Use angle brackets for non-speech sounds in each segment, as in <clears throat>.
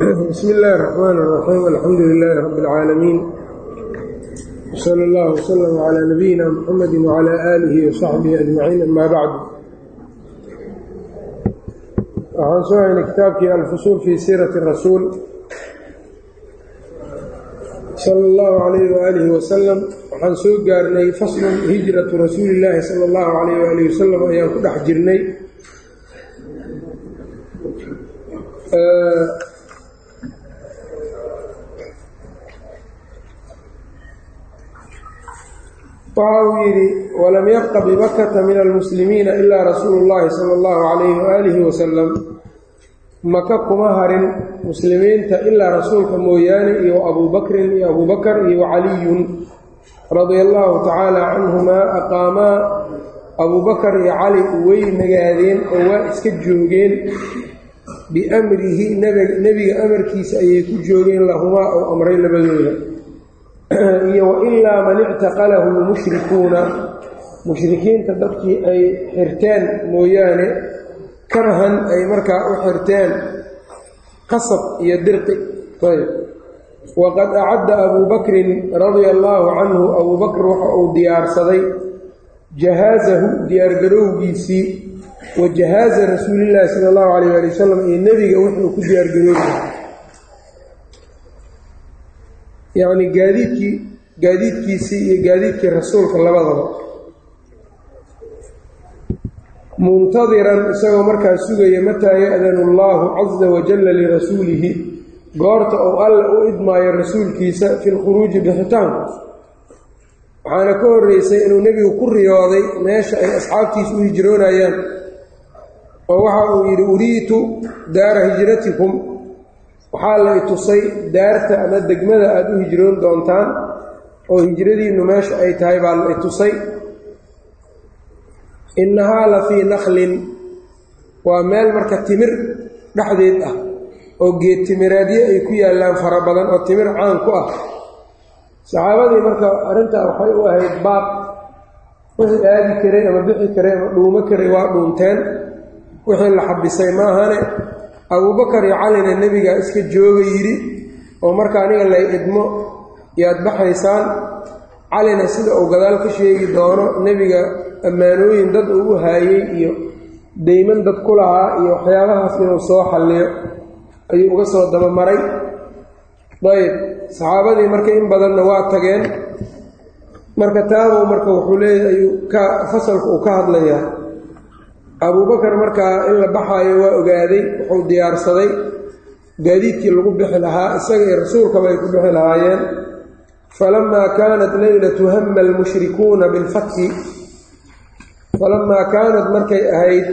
bismi illaahi raxmaan raxiim alxamdu lilaahi rabbi اlcaalamiin wsala allah wslama calaa nabiyina muxamadi wcala aalihi wasaxbihi ajmaciin amaa bacdu waxaan soo haynay kitaabkii alfusuul fii siirati rasuul. Sala allahu alayh waaalihi wasalam waxaan soo gaarnay faslun hijratu rasuulillaahi sala allahu alayh waalihi wasalam ayaan ku dhex jirnay. Waxa uu yidhi walam yabqa bibakata min almuslimiina ilaa rasuulu llaahi sala allahu calayhi waaalihi wasalam maka kuma harin muslimiinta ilaa rasuulka mooyaane iyo abuu bakrin iyo abuu bakar iyo wacaliyun radia allahu tacaala canhumaa aqaamaa abuu bakar iyo cali way nagaadeen oo waa iska joogeen biamrihi nebiga amarkiisa ayay ku joogeen lahumaa ou amray labadooda <clears throat> iyo wailaa man ictaqalahu lmushrikuuna mushrikiinta dadkii ay xirteen mooyaane karhan ay markaa u xirteen qasab iyo dirqi. Ayb waqad acadda abuu bakrin radia allaahu canhu abuu bakr waxa uu diyaarsaday jahaazahu diyaargarowgiisii wa jahaaza rasuulillaahi sala allahu calayh ali wasalam iyo nebiga wuxuu ku diyaargaroobi yacni gaadiidkii gaadiidkiisii iyo gaadiidkii rasuulka labadaba. Muntadiran isagoo markaa sugaya mataa ya-danu allaahu casa wajalla lirasuulihi goorta uu alla u idmaayo rasuulkiisa fi lkhuruuji bixitaanka waxaana ka horreysay inuu nebigu ku riyooday meesha ay asxaabtiisa u hijroonayaan. Oo waxa uu yidhi uriitu daara hijratikum waxaa la i tusay daarta ama degmada aada u hijroon doontaan oo hijradiinnu meesha ay tahay baa la i tusay. Innahaa la fii naklin. Waa meel marka timir dhexdeed ah oo geed timireedyo ay ku yaallaan fara badan oo timir caan ku ah. Saxaabadii marka arrintaa waxay u ahayd baab wixii aadi karay ama bixi karay ama dhuumo karay waa dhuunteen. Wixii la xabisay maahane abuubakar iyo calina nebigaa iska jooga yidhi oo marka aniga lay idmo yaad baxaysaan? Calina sida uu gadaal ka sheegi doono nebiga ammaanooyin dad uu u haayey iyo deyman dad ku lahaa iyo waxyaabahaas inuu soo xalliyo ayuu uga soo dabamaray. Dayib saxaabadii marka in badanna waa tageen. Marka taabuu marka wuxuu leeyahy ayuu ka fasalka uu ka hadlayaa abuubakar markaa in la baxaayo waa ogaaday wuxuu diyaarsaday gaadiidkii lagu bixi lahaa isaga iyo rasuulkaba ay ku bixi lahaayeen. Falamaa kaanat leylatu hama almushrikuuna bilfatxi falamaa kaanat markay ahayd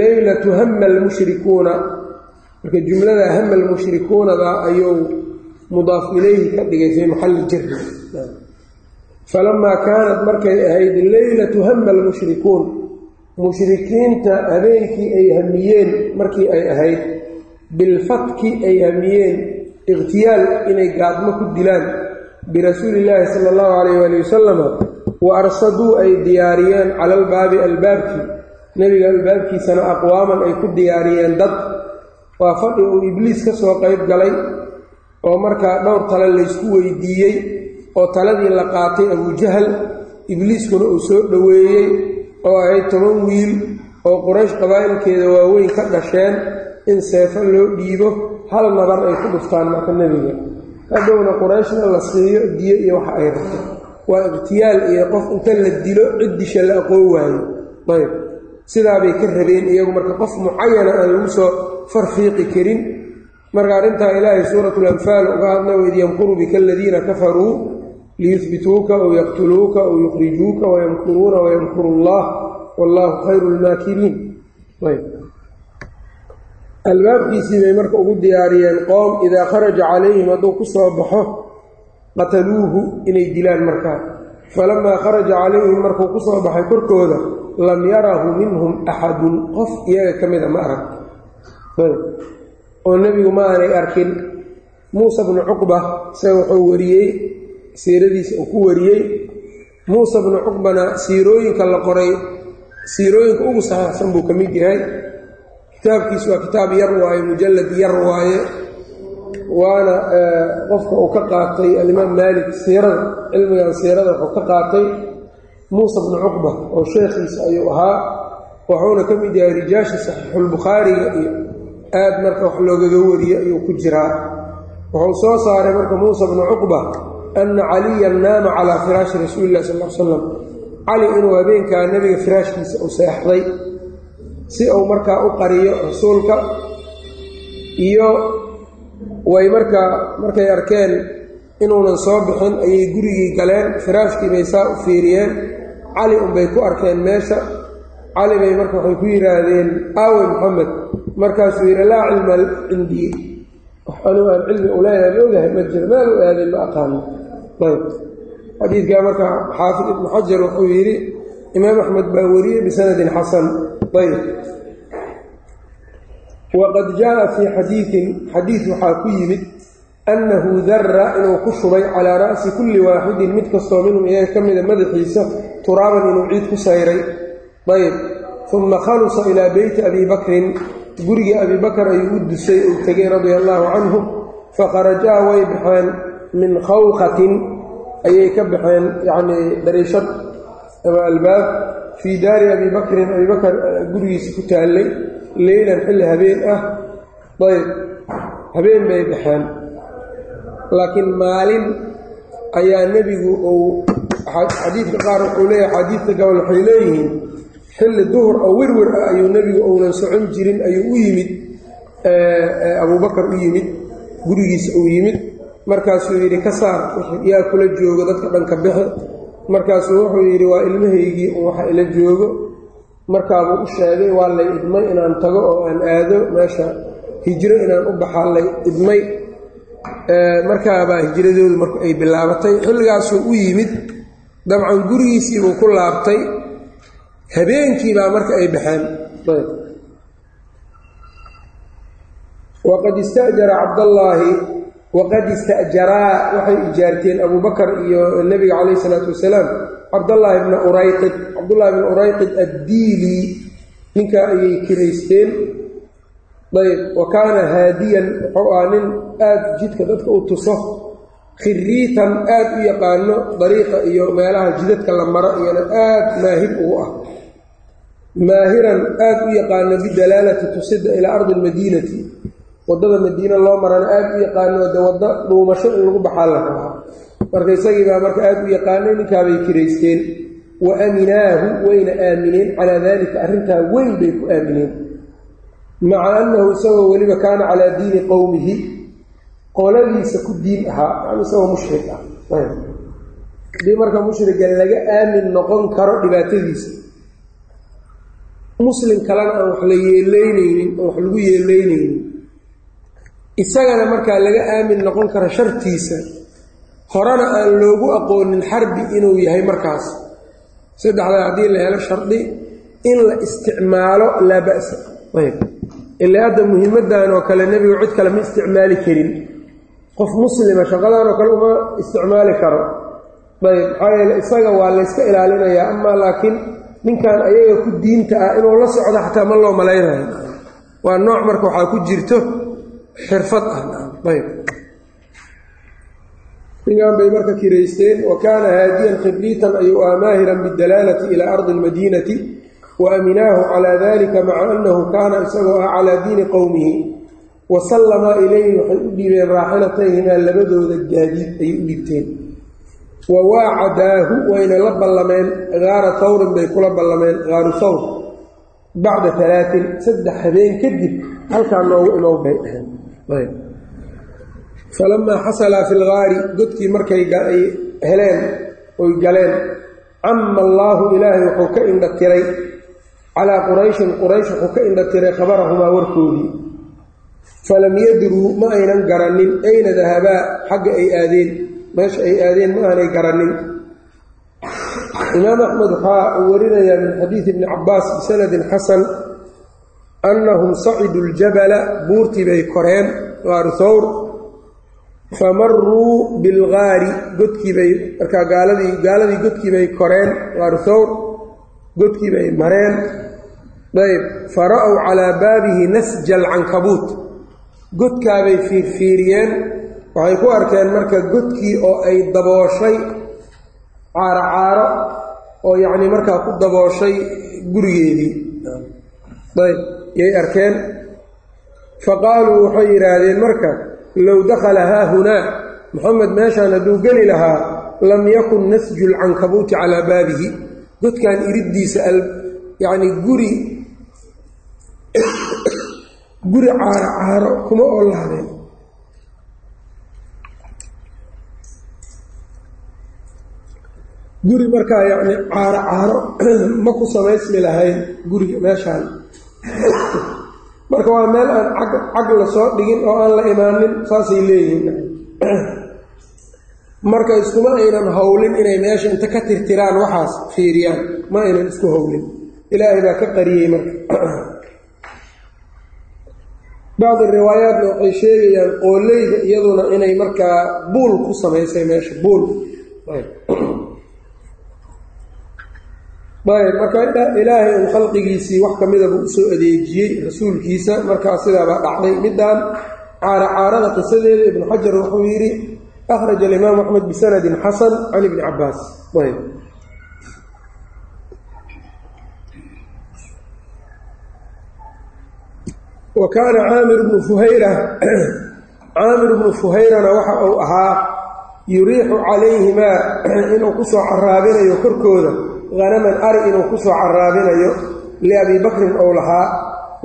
leylatu hama almushrikuuna. Marka jumlada hama almushrikuunada ayuu mudaaf ilayhi ka dhigay fii maxalli jirri falamaa kaanat markay ahayd leylatu hama almushrikuun mushrikiinta habeenkii ay hamiyeen markii ay ahayd bilfatki ay hamiyeen ikhtiyaal inay gaadmo ku dilaan birasuuli illaahi sala allahu calayh waali wasalama wa arsaduu ay diyaariyeen cala albaabi albaabkii nebiga albaabkiisana aqwaaman ay ku diyaariyeen dad waa fadhi uu ibliis ka soo qayb galay oo markaa dhowr tale laysku weydiiyey oo taladii la qaatay abujahal ibliiskuna uu soo dhoweeyey oo ahayd toban wiil oo quraysh qabaa'ilkeeda waaweyn ka dhasheen in seefo loo dhiibo hal nabar ay ku dhuftaan marka nebiga. Hadhowna qurayshna la siiyo diyo iyo waxa ay rabto. Waa ikhtiyaal iyo qof inta la dilo cid disha la aqoon waayo. Ayb. Sidaabay ka rabeen iyagu marka qof mucayana aan lagu soo farfiiqi karin. Marka arrintaa ilaahay suuratul anfaal uga hadla waid yamkuru bika aladiina kafaruu liyuhbituuka aw yaqtuluuka aw yukhrijuuka wayamkuruuna wayamkuru allah wallaahu khayru lmaakiriin albaabkiisii bay marka ugu diyaariyeen qoom idaa kharaja calayhim hadduu ku soo baxo qataluuhu inay dilaan markaa falamaa kharaja calayhim markuu ku soo baxay korkooda lam yarahu minhum axadun qof iyaga ka mida ma arag oo nebigu ma aanay arkin muusa bnu cuqba isaga wuxuu wariyey siiradiisa uu ku wariyey. Muusa bnu cuqbana siirooyinka la qoray siirooyinka ugu saxiixsan buu ka mid yahay. Kitaabkiisu waa kitaab yar waaye mujalad yar waaye waana qofka uu ka qaatay alimaam maalik siirada cilmigan siirada wuxuu ka qaatay. Muusa bnu cuqba oo sheekhiisa ayuu ahaa wuxuuna ka mid yahay rijaasha saxiixulbukhaariga iyo aad marka wax loogaga wariye ayuu ku jiraa. Wuxuu soo saaray marka muusa bnu cuqba anna caliyan naama calaa firaashi rasuuli illahi sal l salam cali inuu habeenkaa nebiga firaashkiisa u seexday si uu markaa u qariyo rasuulka iyo way markaa markay arkeen inuunan soo bixin ayay gurigii galeen firaashkii bay saa u fiiriyeen cali unbay ku arkeen meesha cali bay marka waxay ku yidhaahdeen aawe maxamed markaasuu yidhi laa cilma cindii anigu aan cilmi u leeyahay ma ogahay ma jiro meel u aaday ma aqaano xadiidkaa marka xaafid ibnu xajar wuxuu yidhi imaam axmed baa wariyey bisanadin xasan. Ayb waqad jaaa fii xadiidin xadiid waxaa ku yimid annahu dara inuu ku shubay calaa ra'si kulli waaxidin mid kastoo minhum iyaga ka mida madaxiisa turaaban inuu ciid ku sayray ayb uma khalusa ilaa beyti abi bakrin. Gurigii abi bakar ayuu u dusay uu tegay radia allaahu canhu fakharajaa way baxeen min khawqatin ayay ka baxeen yacnii dariishad ama albaab fii daari abi bakrin abi bakar gurigiisa ku taallay leylan xilli habeen ah. Ayb habeen bay baxeen. Laakiin maalin ayaa nebigu uu xadiidka qaar wuxuu leeyahay xadiidka gobol waxay leeyihiin xilli duhur oo werwer ah ayuu nebigu uunan socon jirin ayuu u yimid abuubakar u yimid gurigiisa uu yimid markaasuu yidhi ka saar yaa kula joogo dadka dhanka bixe markaasuu wuxuu yidhi waa ilmahaygii un waxa ila joogo. Markaabuu u sheegay waa lay idmay inaan tago oo aan aado. Meesha hijro inaan u baxaa lay idmay. Markaabaa hijradoodu marka ay bilaabatay. Xilligaasuu u yimid dabcan gurigiisiibuu ku laabtay. Habeenkiibaa marka ay baxeen. Waqad istajara cabdallaahi waqad ista'jaraa waxay ijaarteen abubakar iyo nebiga calayhi isalaatu wasalaam cabdallaahi bna urayqid cabdullaahi bna urayqid addiili ninkaa ayay kiraysteen ayb wa kaana haadiyan wuxuu ahaa nin aad jidka dadka u tuso khiriitan aad u yaqaano dariiqa iyo meelaha jidadka la maro iyana aad maahir ugu ah maahiran aad u yaqaano bidalaalati tusida ilaa ardi almadiinati waddada madiine loo marana aad u yaqaano de waddo dhuumasho in lagu baxaa la rabaa marka isagiibaa marka aad u yaqaanay ninkaabay kiraysteen wa aaminaahu wayna aamineen calaa daalika arrintaa weyn bay ku aamineen maca annahu isagoo weliba kaana calaa diini qowmihi qoladiisa ku diin ahaa yani isagoo mushrik ah. Haddii marka mushriga laga aamin noqon karo dhibaatadiisa muslim kalena aan wax la yeelaynaynin aan wax lagu yeelaynaynin isagana markaa laga aamin noqon karo shartiisa horena aan loogu aqoonin xarbi inuu yahay markaas. Saddexdaa haddii la helo shardi in la isticmaalo laa ba'sa. Ayb ilaa hadda muhiimaddan oo kale nebigu cid kale ma isticmaali karin. Qof muslima shaqadan oo kale uma isticmaali karo. Ayb maxaa yeele isaga waa layska ilaalinayaa amaa laakiin ninkan ayaga ku diinta ah inuu la socdo xataa ma loo malaynayo. Waa nooc marka waxaa ku jirto xirfad ah. Ayb. Ninkan bay marka kiraysteen wa kaana haadiyan khibriitan ayuu ah maahiran bidalaalati ilaa ardi almadiinati wa aaminaahu calaa dalika maca annahu kaana isagoo ah calaa diini qowmihi wa sallamaa ilayhi waxay u dhiibeen raaxilatayhimaa labadooda gaadiid ayay u dhiibteen. Wa waacadaahu wayna la ballameen gaara tawrin bay kula ballameen gaaru tawr bacda alaain saddex habeen kadib halkaa noogu imow bay dhaheen falamaa xasalaa fi lgaari godkii markay heleen oy galeen cama allaahu ilaahay wuxuu ka indha tiray calaa qurayshin quraysh wuxuu ka indha tiray khabarahumaa warkoodii. Falam yadruu ma aynan garanin ayna dahabaa xagga ay aadeen meesha ay aadeen ma aanay garanin. Imaam axmed waxaa uu warinayaa min xadiidi ibni cabaas bisanadin xasan annahum saciduu ljabala buurtii bay koreen gaaru thawr famaruu bilgaari godkiibay markaa gaaladii gaaladii godkii bay koreen gaaru thawr godkii bay mareen. Ayb fara-w calaa baabihi nasja alcankabuut godkaabay fiirfiiriyeen. Waxay ku arkeen marka godkii oo ay dabooshay caaro caaro oo yacnii markaa ku dabooshay gurigeedii ayb yay arkeen? Faqaaluu waxay yidhaahdeen marka low dakhala haahunaa moxamed meeshaan hadduu geli lahaa lam yakun nasju lcankabuuti calaa baabihi. Godkan iriddiisa yacni guri guri caaro caaro kuma oo lahdeen guri markaa yacni caaro caaro <clears throat> ma ku samaysmi lahayn guriga meeshaan marka waa meel aan cag cag la soo dhigin oo aan la imaanin saasay leeyihiin. Marka iskuma aynan howlin inay meesha inta ka tirtiraan waxaas fiiriyaan ma aynan isku howlin. Ilaahay baa ka qariyey marka. Bacdi riwaayaatna waxay sheegayaan qooleyda iyaduna inay markaa buul ku samaysay meesha buul ayb marka ilaahay un khalqigiisii wax ka midaba u soo adeejiyey rasuulkiisa markaa sidaabaa dhacday. Midaan caaro caarada qisadeeda ibnu xajar wuxuu yidhi akhraja alimaam axmed bisanadin xasan can ibni cabaas ayb wa kaana caamir bnu fuhayra <clears throat> caamir bnu fuhayrana waxa uu ahaa yuriixu calayhimaa <clears throat> inuu ku soo caraabinayo korkooda hanaman ari inuu ku soo caraabinayo liabii bakrin ou lahaa.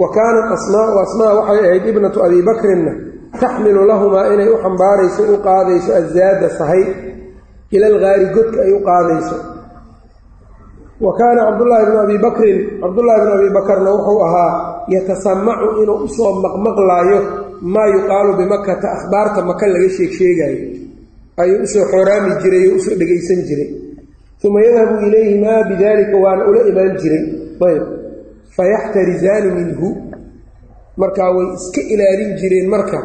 Wa kaanat asmaau asmaa waxay ahayd ibnatu abii bakrinna taxmilu lahumaa inay u xambaarayso u qaadayso azaada sahay ila algaari godka ay u qaadayso. Wa kaana cabdullaahi bnu abii bakrin cabdullaahi bnu abii bakarna wuxuu ahaa yatasamacu inuu u soo maqmaqlaayo maa yuqaalu bimakata akhbaarta maka laga sheegsheegaayo ayuu u soo xooraami jiray oo u soo dhegaysan jiray uma yadhabu ilayhimaa bidalika waana ula imaan jiray ayb fayaxtarisaani minhu markaa way iska ilaalin jireen marka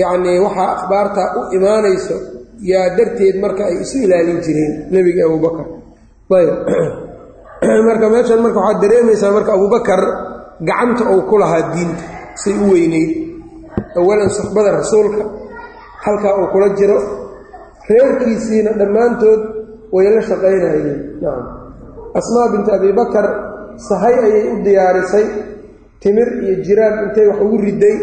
yacnii waxaa akhbaartaa u imaanayso yaa darteed marka ay isu ilaalin jireen nebiga abubakar ayb marka meeshan marka waxaad dareemaysaa marka abubakar gacanta uu ku lahaa diinta say u weyneyd awalan suxbada rasuulka halkaa uu kula jiro reerkiisiina dhammaantood way la shaqaynayeen. Nacam asmaa binti abibakar sahay ayay u diyaarisay. Timir iyo jiraan intay wax ugu riday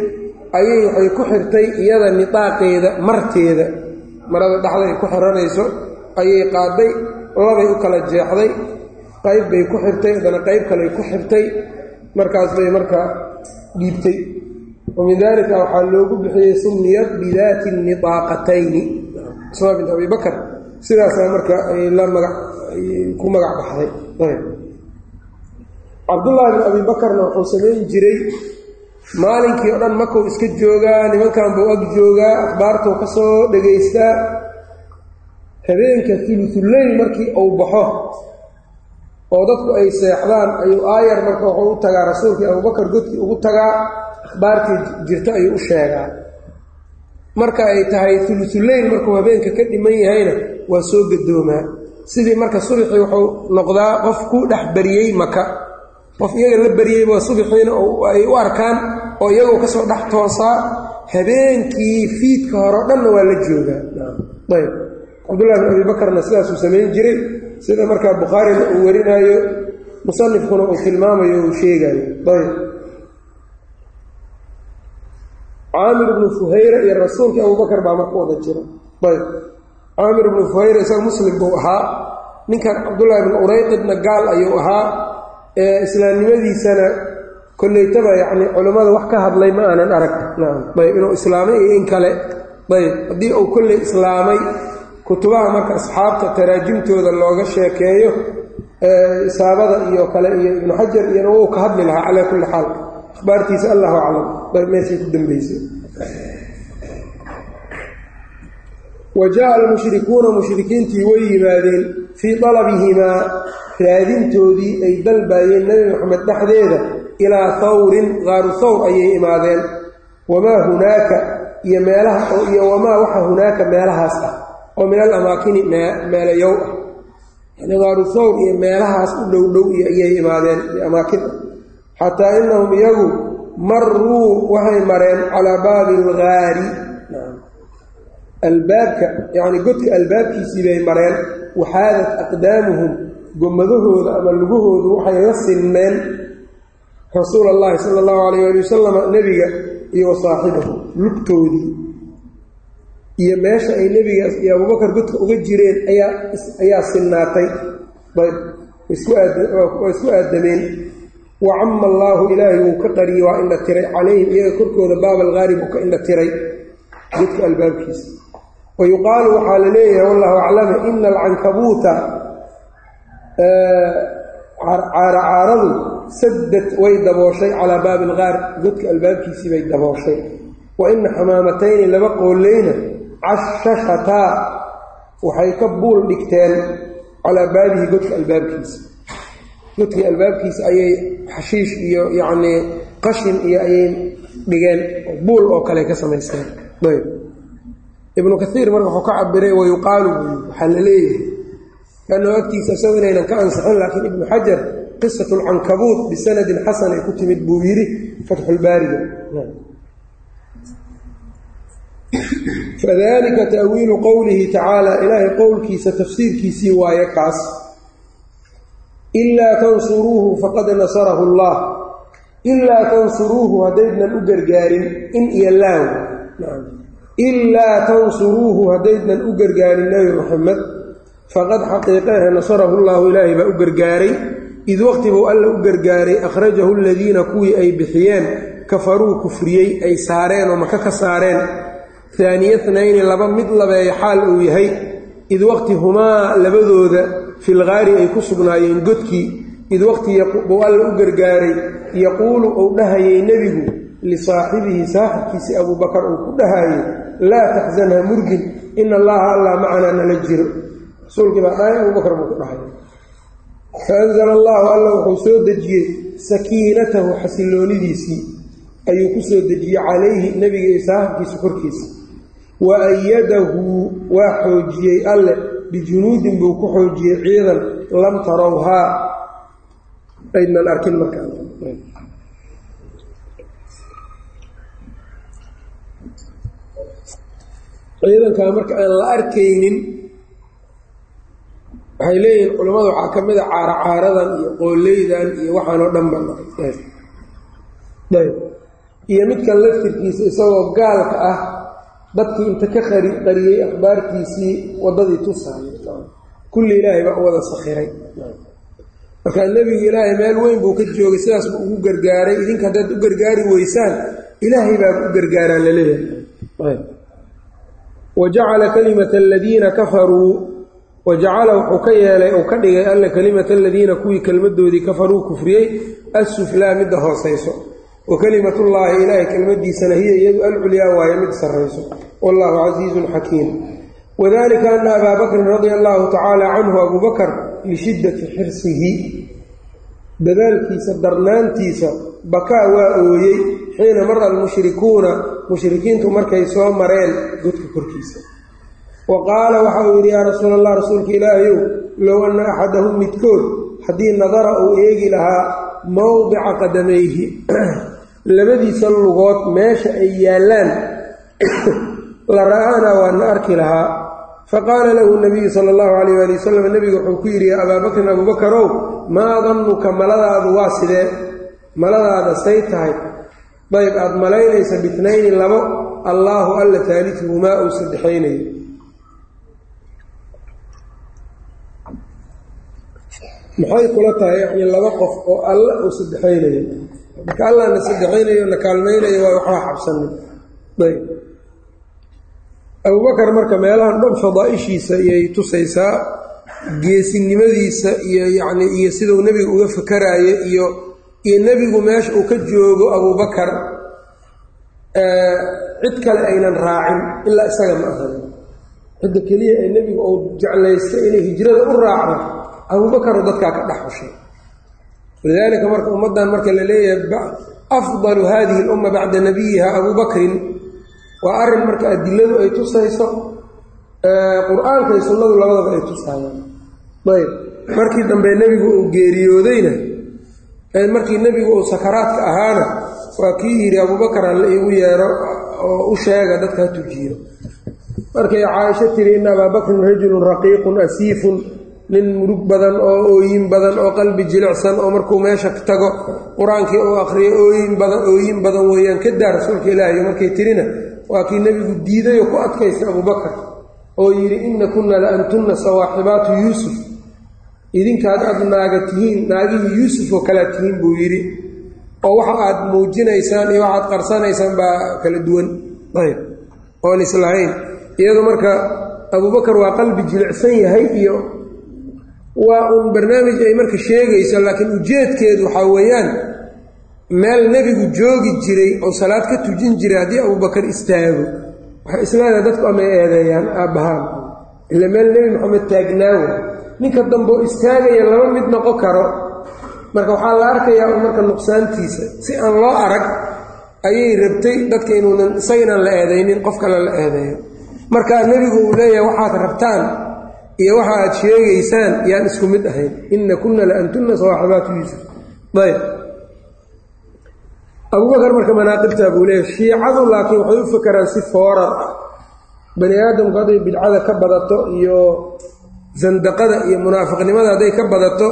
ayay waxay ku xirtay iyada nidaaqeeda marteeda. Marada dhexda ay ku xiranayso ayay qaaday labay u kala jeexday. Qayb bay ku xirtay haddana qayb kaley ku xirtay. Markaas bay markaa dhiibtay. Wa min daalika waxaa loogu bixiyey summiyad bidaati nidaaqatayni. Asmaa binti abibakar sidaasaa marka ku magac baxday. Cabdullaahi bin abi bakarna wuxuu samayn jiray maalinkii o dhan makou iska joogaa nimankan buu ag joogaa akhbaartuu ka soo dhegaystaa habeenka tulutuleyl markii uu baxo oo dadku ay seexdaan ayuu aayar marka wuxuu u tagaa rasuulkii abubakar godkii ugu tagaa akhbaartii jirta ayuu u sheegaa marka ay tahay tulutuleyl markuu habeenka ka dhiman yahayna waa soo gadoomaa sidii marka subaxii wuxuu noqdaa qof ku dhex bariyey maka qof iyaga la baryeyba subaxiina ay u arkaan oo iyagoo ka soo dhex toosaa. Habeenkii fiidka hore o dhanna waa la joogaa. Ayb. Cabdullahi bin abi bakarna sidaasuu samayn jiray. Sida markaa bukhaarina uu warinaayo musanifkuna uu tilmaamayo uu sheegaayo. Ayb caamir ibnu fuhayra iyo rasuulkii abubakar baa marka wada jira ayb. Caamir ibnu fuhayra isaga muslim buu ahaa. Ninkan cabdullaahi bnu urayqidna gaal ayuu ahaa. Islaamnimadiisana kollaytaba yacni culimmada wax ka hadlay ma aanan arag. Ayb inuu islaamay iyo in kale. Ayb haddii uu kolley islaamay kutubaha marka asxaabta taraajimtooda looga sheekeeyo isaabada iyo kale iyo ibnu xajar iyona wuu ka hadli lahaa calaa kulli xaal akhbaartiisa allahu aclam. Meeshay ku dambeysay wa jaa almushrikuuna mushrikiintii way yimaadeen fii dalabihimaa raadintoodii ay dalbaayeen nebi maxamed dhexdeeda ilaa hawrin qaaru hawr ayay imaadeen. Wamaa hunaaka iyo meelaha iyo wamaa waxa hunaaka meelahaas ah oo min alamaakini meelayow ah. Yani qaaru hawr iyo meelahaas u dhow dhow iyo ayay imaadeen amaakin ah xataa inahum iyagu maruu waxay mareen calaa baabi algaari albaabka yacni godka albaabkiisii bay mareen. Waxaadat aqdaamuhum gomadahooda ama lugahoodu waxay la sinmeen rasuula allahi sala allahu alayh ali wasalam nebiga iyo wa saaxibahu lugtoodii. Iyo meesha ay nebigaas iyo abubakar godka uga jireen ayaa ayaa sinnaatay. Ayb waa isku aadameen wa cama allaahu ilaahay wuu ka qariyey waa indha tiray. Calayhim iyaga korkooda baaba algaari buu ka indha tiray. Godka albaabkiisa. Wa yuqaalu waxaa la leeyahay wallahu aclama ina alcankabuuta caaracaaradu saddad way dabooshay calaa baabi algaar godka albaabkiisii bay dabooshay. Wa ina xamaamatayni laba qooleyna cashashataa waxay ka buul dhigteen calaa baabihi godka albaabkiisa godkii albaabkiisa ayay xashiish iyo yacnii qashin iyo ayay dhigeen buul oo kale ka samaysteen. Ayb. Ibnu kaiir marka wuxuu ka cabiray wayuqaalu buy waxaa la leeyahay kaanao agtiisa isago inaynan ka ansixin laakiin ibnu xajar qisatu alcankabuut bisanadin xasan ay ku timid buu yidhi fatxulbaariga fadalika ta'wiilu qowlihi tacaala ilaahay qowlkiisa tafsiirkiisii waaye kaas ilaa tansuruuhu faqad nasarahu allah ilaa tansuruuhu haddaydnan u gargaarin in iyo laaw ilaa tansuruuhu haddaydnan u gargaarin nebi moxamed faqad xaqiiqehe nasarahu llaahu ilaahay baa u gargaaray id waqti buu alla u gargaaray akhrajahu aladiina kuwii ay bixiyeen kafaruu kufriyey ay saareen oo maka ka saareen haaniya tnayni laba mid labeeya xaal uu yahay id waqti humaa labadooda filgaari ay ku sugnaayeen godkii id waqti buu alla u gargaaray yaquulu uu dhahayay nebigu lisaaxibihi saaxibkiisii abuubakar uu ku dhahayay laa taxzan ha murgin ina allaha allah macanaa nala jiro. Rasuulkii baa dhahay abubakar buu ku dhahay faanzala allahu alla wuxuu soo dejiyey sakiinatahu xasiloonidiisii ayuu ku soo dejiyey calayhi nebiga iyo saaxibkiisa korkiisa wa ayadahu waa xoojiyey alle bijunuudin buu ku xoojiyey ciidan lam tarawhaa aydnan arkin markaa ciidankaa marka aan la arkaynin waxay leeyihiin culammada waxaa ka mid a caaracaaradan iyo qooleydan iyo waxaan oo dhan ba iyo midkan laftirkiisa isagoo gaalka ah dadkii inta ka qariyey akhbaartiisii waddadii tusaaya kulli ilaahay baa u wada sakhiray. Markaa nebigu ilaahay meel weyn buu ka joogay sidaas buu ugu gargaaray. Idinka haddaad u gargaari weysaan ilaahay baaba u gargaaraan la leeyahay. Wa jacala kalimata aladiina kafaruu wa jacala wuxuu ka yeelay uu ka dhigay alla kalimata aladiina kuwii kelmadoodii kafaruu kufriyey assuflaa midda hoosayso wa kelimatullaahi ilaahay kelmadiisana hiya iyadu alculyaa waaye mid sarrayso. Wallaahu casiizun xakiim. Wadalika ana abaa bakrin radia allaahu tacaala canhu abubakar lishiddati xirsihi. Dadaalkiisa darnaantiisa bakaa waa ooyey xiina mara almushrikuuna mushrikiintu markay soo mareen godka korkiisa. Wa qaala waxa uu yidhi yaa rasuula allah rasuulka ilaahayow low anna axadahum midkood haddii nadara uu eegi lahaa mowdica qadamayhi <clears throat> labadiisa lugood meesha ay yaallaan <coughs> la ra'aanaa waana arki lahaa. Faqaala lahu nabiyu sala allahu calayh waali wasalam nebigu wuxuu ku yidhi yaa abaa bakrin abuubakarow maa dannuka maladaadu waa sidee? Maladaada say tahay. Dayb aada malaynaysa bitnayni labo allaahu alla taalifuhumaa uu saddexaynayo. Maxay kula tahay yacni laba qof oo alla uu saddexaynayo marka allah na saddexaynayo na kaalmaynayo waa waxbaa xabsanin ayb. Abubakar marka meelahan dhan fadaaishiisa iyay tusaysaa geesinimadiisa iyo yacni iyo siduu nebigu uga fakaraayo iyo iyo nebigu meesha uu ka joogo abubakar cid kale aynan raacin ilaa isaga ma ahan cidda keliya ee nebigu uu jeclaysta inay hijrada u raacdo abubakaru dadkaa ka dhex xushay lidaalika marka ummaddan marka la leeyahay afdalu hadihi lumma bacda nabiyiha abubakrin waa arrin marka adiladu ay tusayso qur'aanka iyo sunnadu labadaba ay tusaayaan. Ayb. Markii dambe nebigu uu geeriyoodayna markii nebigu uu sakaraadka ahaana waa kii yidhi abubakar ha la iigu yeero oo u sheega dadka ha tujiyo markay caaisho tiri ina abaa bakrin rajulun raqiiqun asiifun nin murug badan oo ooyin badan oo qalbi jilicsan oo markuu meesha tago qur'aankii uu aqriyo ooyin badan ooyin badan weeyaan ka daa rasuulka ilaahiyo markay tirina waa kii nebigu diidayoo ku adkaystay abubakar oo yidhi inna kunna la antunna sawaaxibaatu yuusuf. Idinkaad aad naaga tihiin naagihii yuusuf oo kalea tihiin buu yidhi oo waxa aad muujinaysaan iyo waxaad qarsanaysaan baa kala duwan. Ayb oon islahayn. Iyadu marka abubakar waa qalbi jilicsan yahay iyo waa uun barnaamij ay marka sheegayso laakiin ujeedkeedu waxaa weeyaan meel nebigu joogi jiray oo salaad ka tujin jiray haddii abubakar istaago. Waxay isleedahay dadku amay eedeeyaan aabbahaan ila meel nebi maxamed taagnaawa ninka dambe oo istaagaya laba mid noqon karo marka waxaa la arkayaa marka nuqsaantiisa si aan loo arag ayay rabtay dadka inuunan isaginaan la eedaynin qof kale la eedeeyo. Markaa nebigu uu leeyahay waxaad rabtaan iyo waxa aad sheegaysaan yaan isku mid ahayn. Inna kunna la antunna sawaaxibaatu yuusuf ayb abubakar marka manaaqibtaa buu leeyahay shiicadu laakiin waxay u fakeraan si foorar ah bani aadamku hadday bidcada ka badato iyo sandaqada iyo munaafiqnimada hadday ka badato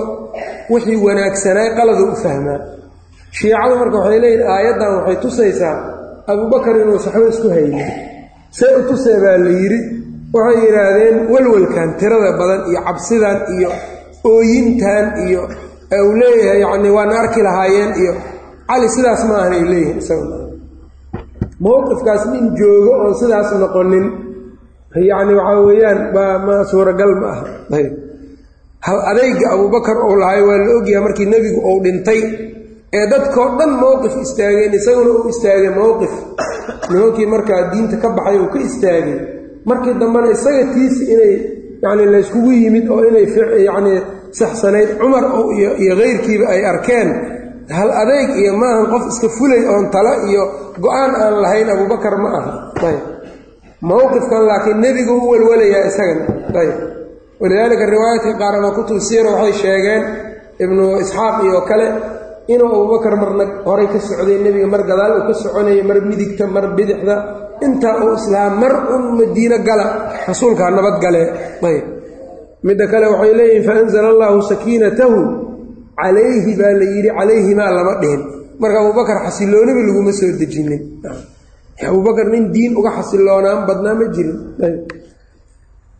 wixii wanaagsanaay qaladu u fahmaa shiicadu marka waxay leeyihiin aayaddan waxay tusaysaa abubakar inuu saxbo isku haynin. See u tusee baa la yidhi waxay yidhaahdeen welwelkan tirada badan iyo cabsidan iyo ooyintan iyo uu leeyahay yacni waana arki lahaayeen iyo cali sidaas ma ahan ay leeyihiin isaga mowqifkaas nin joogo oon sidaas noqonin yacni waxaa weeyaan baa ma suuragal ma aha. Ayb hal adayga abubakar uu lahay waa la ogyahay markii nebigu uu dhintay ee dadkoo dhan mowqif istaageen isaguna uu istaagay mowqif. Nimankii markaa diinta ka baxay uu ka istaagay markii dambena isaga tiisi inay yacni layskugu yimid oo inay yacni saxsanayd cumar iyo keyrkiiba ay arkeen hal adayg iyo maahan qof iska fulay oon talo iyo go'aan aan lahayn abubakar ma aha. Ayb. Mowqifkan laakiin nebigu u welwalayaa isagana. Ayb. Walidaalika riwaayaadka qaar ama kutub siira waxay sheegeen ibnu isxaaq iyo kale inuu abubakar marna horay ka socday nebiga mar gadaal uu ka soconayay mar midigta mar bidixda intaa uu islaam mar un madiino gala rasuulkaa nabad gale. Ayb. Midda kale waxay leeyihiin faanzala allaahu sakiinatahu calayhi baa la yidhi calayhimaa lama dhihin marka abubakar xasilooniba laguma soo dejinin. Abubakar nin diin uga xasiloonaan badnaa ma jirin.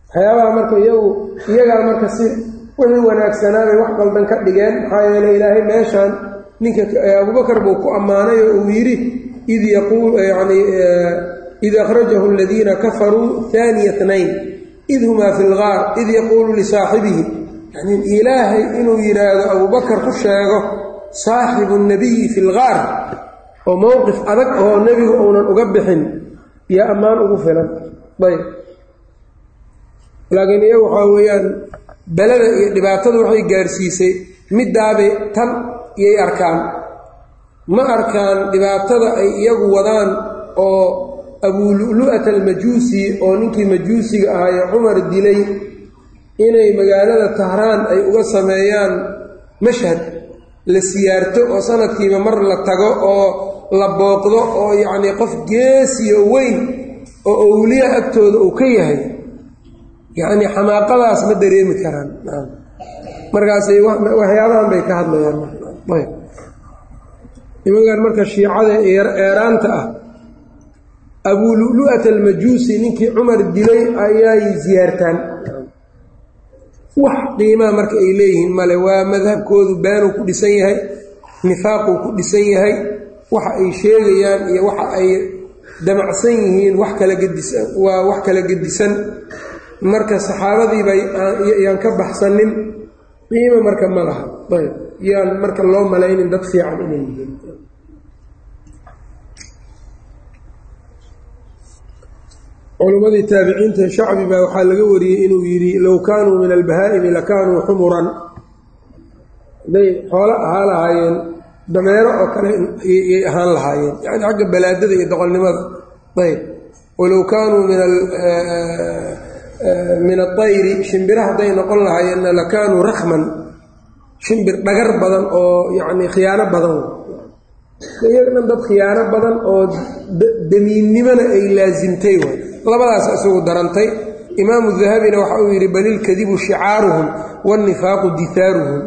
Waxyaabaha marka iyagu iyagaa marka si wixii wanaagsanaabay wax qaldan ka dhigeen maxaa yeeley ilaahay meeshaan ninka abubakar buu ku ammaanay oo uu yidhi id yaquul yani id akhrajahu aladiina kafaruu haaniya tnayn id humaa fi lgaar id yaquulu lisaaxibihi yani ilaahay inuu yidhaahdo abubakar ku sheego saaxibu nabiyi fi lgaar oo mowqif adag oo nebigu uunan uga bixin iyo ammaan ugu filan ayb laakiin iyagu waxaa weeyaan belada iyo dhibaatadu waxay gaarsiisay middaabay tan iyay arkaan ma arkaan dhibaatada ay iyagu wadaan oo abulu'lu'ata almajuusi oo ninkii majuusiga ahaayee cumar dilay inay magaalada tahraan ay uga sameeyaan mashhad la siyaarto oo sanadkiiba mar la tago oo la booqdo oo yacnii qof geesiyo weyn oo owliya agtooda uu ka yahay. Yacnii xamaaqadaas ma dareemi karaan. Markaasay waxyaabahan bay ka hadlayaan. Nimankan marka shiicada eeraanta ah abulu'lu'at almajuusi ninkii cumar dilay ayay siyaartaan wax qiimaha marka ay leeyihiin male waa madhabkoodu beenuu ku dhisan yahay nifaaquu ku dhisan yahay waxa ay sheegayaan iyo waxa ay damacsan yihiin wax kala gedisan waa wax kala gedisan. Marka saxaabadiiba yaan ka baxsanin qiimo marka ma laha. Ayb yaan marka loo malaynin dad fiican inay yihiin culummadii taabiciinta shacbi baa waxaa laga wariyey inuu yidhi low kaanuu min albahaa'imi lakaanuu xumuran. Hadday xoolo ahaa lahaayeen dameero oo kale yay ahaan lahaayeen. Yacni xagga balaadada iyo doqolnimada ayb. Walow kaanuu min aayri shimbira hadday noqon lahaayeenna lakaanuu rakhman shimbir dhagar badan oo yacni khiyaano badan. Iyaga dhan dad khiyaano badan oo damiinnimona ay laasimtay labadaas isagu darantay. Imaamu dahabina waxa uu yidhi balilkadibu shicaaruhum waannifaaqu dihaaruhum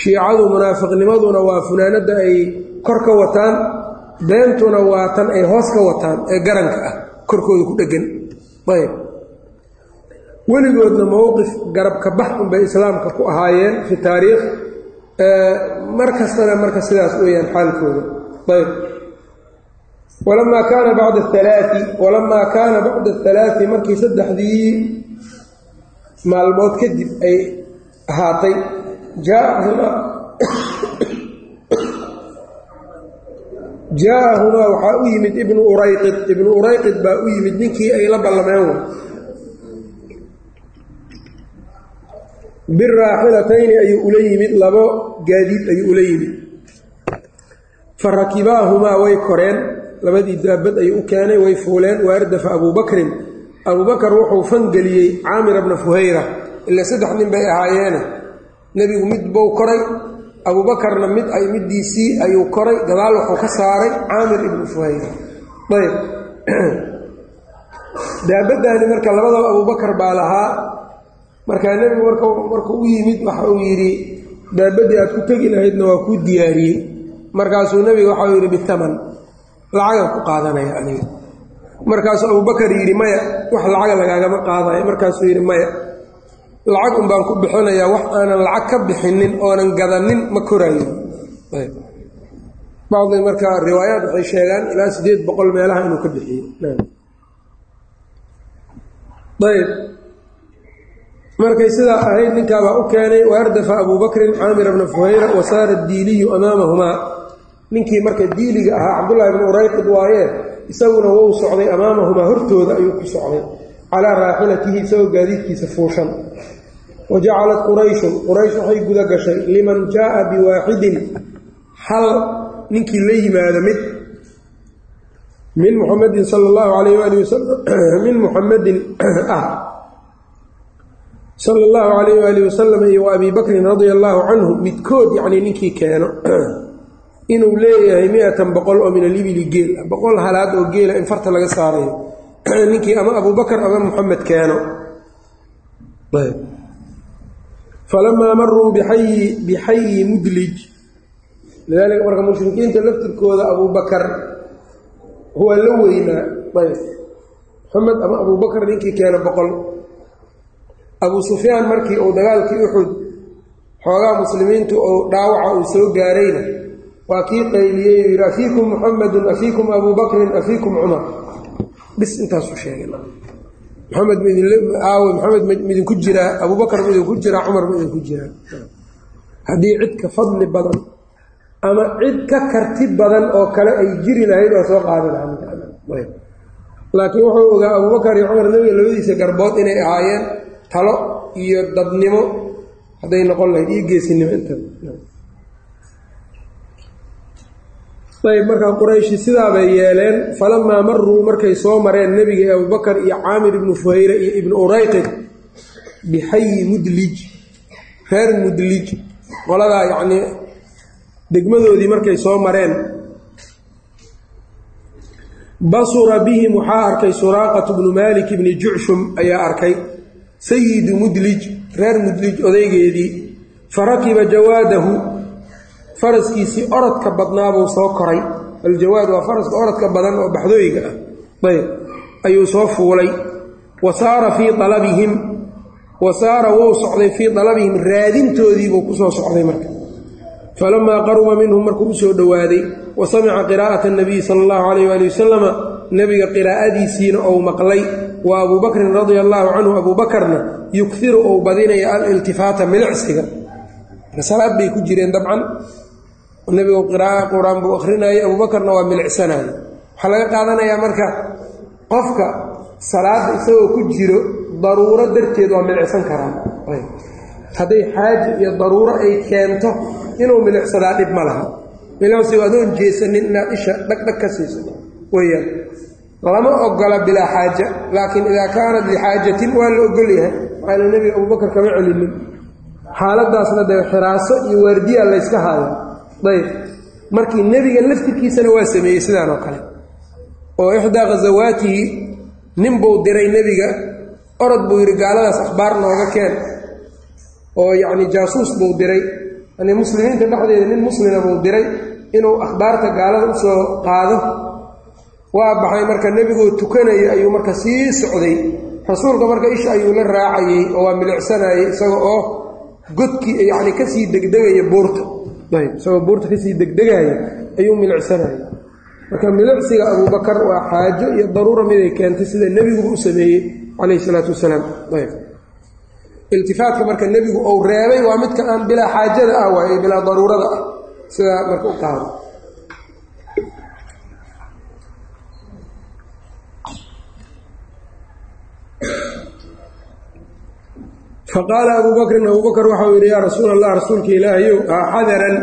shiicadu munaafiqnimaduna waa funaanadda ay kor ka wataan beentuna waa tan ay hoos ka wataan ee garanka ah korkooda ku dheggan ayb. Weligoodna mowqif garabka bax unbay islaamka ku ahaayeen fi taariikh mar kastana marka sidaas weeyaan xaalkooda. Ayb walamaa kaana bacda aalaai walamaa kaana bacda athalaati markii saddexdii maalmood kadib ay ahaatay jaa-ahumaa <coughs> waxaa u yimid ibnu urayqid ibnu urayqid baa u yimid ninkii ay la ballameen. biraaxilatayni ayuu ula yimid labo gaadiid ayuu ula yimid fa rakibaahumaa way koreen labadii daabad ayuu u keenay way fuuleen. Waardafa abuu bakrin. Abuu bakar wuxuu fangeliyey caamira bna fuhayra. Ila saddex nin bay ahaayeene. Nebigu mid buu koray abuubakarna mid ay middiisii ayuu koray gadaal wuxuu ka saaray caamir ibnu fuhayra. Ayb. <clears throat> Daabaddaani marka labadaba abuubakar baa lahaa. Markaa nebigu markuu u yimid waxa uu yidhi daabaddii aad ku tegi lahaydna waa kuu diyaariyey. Markaasuu nebiga waxau yidhi bitaman lacagan ku qaadanaya aniga. Markaasuu abuubakar yidhi maya wax lacaga lagaagama qaadaya markaasuu yidhi maya lacag un baan ku bixinayaa wax aanan lacag ka bixinin oonan gadanin ma koraayo bacdi marka riwaayaat waxay sheegaan ilaa siddeed boqol meelaha inuu ka bixiyey ayb. Markay sidaa ahayd ninkaabaa u keenay waardafa abuu bakrin caamir bna fuhayra wa saara diiliyu amaamahumaa ninkii marka diiliga ahaa cabdullaahi bnu urayqid waayee isaguna wou socday amaamahumaa hortooda ayuu ku socday. Calaa raaxilatihi isagoo gaadiidkiisa fuushan. Wa jacalat qurayshun. Quraysh waxay guda gashay liman jaaa biwaaxidin hal ninkii la yimaado mid min muxamedin sala allahu calayh waali wasalam <clears throat> min muxamedin ah sala allahu calayh waali wasalam iyo wa abii bakrin radia allaahu canhu midkood yacnii ninkii keeno <clears throat> inuu leeyahay mi-atan boqol oo min alibili geel. Boqol halaad oo geela in farta laga saarayo <clears throat> ninkii ama abuubakar ama muxamed keeno. Falamaa maruu biayi bixayi mudlij. Lidaalika marka mushrikiinta laftirkooda abuubakar huwa la weynaa. Ayb. Muxamed ama abuubakar ninkii keeno boqol. Abuu sufyaan markii uu dagaalkii uxud xoogaa muslimiintu uu dhaawaca uu soo gaarayna waa kii qayliyey yidhi afiikum muxamedun afiikum abuu afiikum cumar. Bis intaasu sheegay. Maxamed midinaawe maxamed midinku jiraa abuubakar midinku jiraa cumar midinku jiraa haddii cid ka fadli badan ama cid ka karti badan oo kale ay jiri lahayd oo soo qaadi lahaa laakiin wuxuu ogaa abuubakar iyo cumar nebiga labadiisa garbood inay ahaayeen talo iyo dadnimo hadday noqon lahayd iyo geesinimo inta ayb markaa qurayshi sidaabay yeeleen. Falamaa maruu markay soo mareen nebiga abubakar iyo caamir ibnu fuhayre iyo ibnu urayqid bixayi mudlij. Reer mudlij. Qoladaa yacnii degmadoodii markay soo mareen. Basura bihim waxaa arkay suraaqatu bnu maalik ibni jucshum ayaa arkay. Sayidu mudlij reer mudlij odaygeedii. Fa rakiba jawaadahu faraskiisii orodka badnaabuu soo koray. Aljawaad waa faraska orodka badan oo baxdooyga ah. Ayb. Ayuu soo fuulay. Wa saara fii alabihim wa saara wou socday fii dalabihim. Raadintoodiibuu ku soo socday marka. Falamaa qaruba minhum markuu u soo dhowaaday wa samica qiraa'ata anabiyi sala allahu calayh waali wasalama nebiga qiraa'adiisiina ou maqlay. Wa abuu bakrin radia allaahu canhu abuu bakarna yughiru ou badinaya aliltifaata milicsiga. Salaad bay ku jireen dabcan nebigu qiraaa qur'aan buu akhrinayay abuubakarna waa milicsanayo waxaa laga qaadanayaa marka qofka salaadda isagoo ku jiro daruuro darteed waa milicsan karaa hadday xaaji iyo daruuro ay keento inuu milicsadaa dhib ma laha. Milicsigu adoon jeesanin inaad isha dhagdhag ka siiso weyaan lama ogola bilaa xaaja laakiin idaa kaanat lixaajatin waa la ogol yahay. Maxaana nebiga abuubakar kama celinin xaaladaasna dee xiraaso iyo waardiya layska haayo ayb markii nebiga laftirkiisana waa sameeyey sidaan oo kale. Oo ixdaa khasawaatihi nin buu diray nebiga orod buu yidhi gaaladaas akhbaar nooga keen. Oo yacni jaasuus buu diray. Yani muslimiinta dhexdeeda nin muslima buu diray inuu akhbaarta gaalada u soo qaado. Waa baxay marka nebigoo tukanayo ayuu marka sii socday. Rasuulka marka isha ayuu la raacayey oo waa milicsanayey isaga oo godkii yacni ka sii degdegaya buurta isagoo buurta ka sii degdegaya ayuu milicsanayay marka milicsiga abuubakar waa xaajo iyo daruura miday keentay sida nebiguba u sameeyey calayhi salaatu wasalaam. Ayb. Iltifaatka marka nebigu ou reebay waa midka aan bilaa xaajada ah waaye bilaa daruurada ah. Sidaa marka u qaado faqaala abuu bakrin abuu bakr waxau yidhi yaa rasuul allah rasuulka ilaahayow xadaran.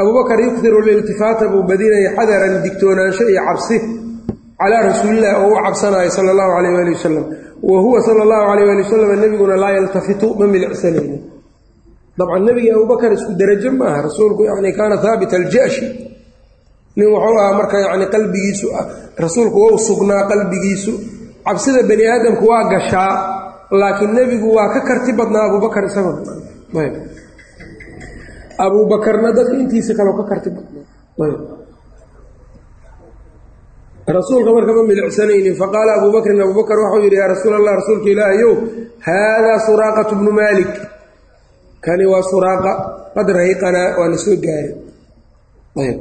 Abubakar yukdiru liltifaata buu badinaya xadaran digtoonaansho iyo cabsi calaa rasuulillahi oo u cabsanaayo sala allahu calayh waali wasalam wa huwa sala allahu calayh waali wasalam nebiguna laa yaltafitu ma milicsanaynin. Dabcan nebigi abubakar isku derajo ma aha rasuulku yani kaana haabita aljashi nin wuxuu ahaa marka yani qalbigiisu rasuulku wau sugnaa qalbigiisu. Cabsida bani aadamku waa gashaa laakiin nebigu waa ka karti badnaa abubakar isagoo. Abuubakarna dadka intiisa kale ka karti badnaa. Rasuulka marka ma milicsanaynin faqaala abuu bakrin abuu bakr waxau yidhi yaa rasuul allah rasuulka ilaahayow haadaa suraaqatu bnu maalik. Kani waa suraaqa qad rayqanaa waa na soo gaaray. Ayb.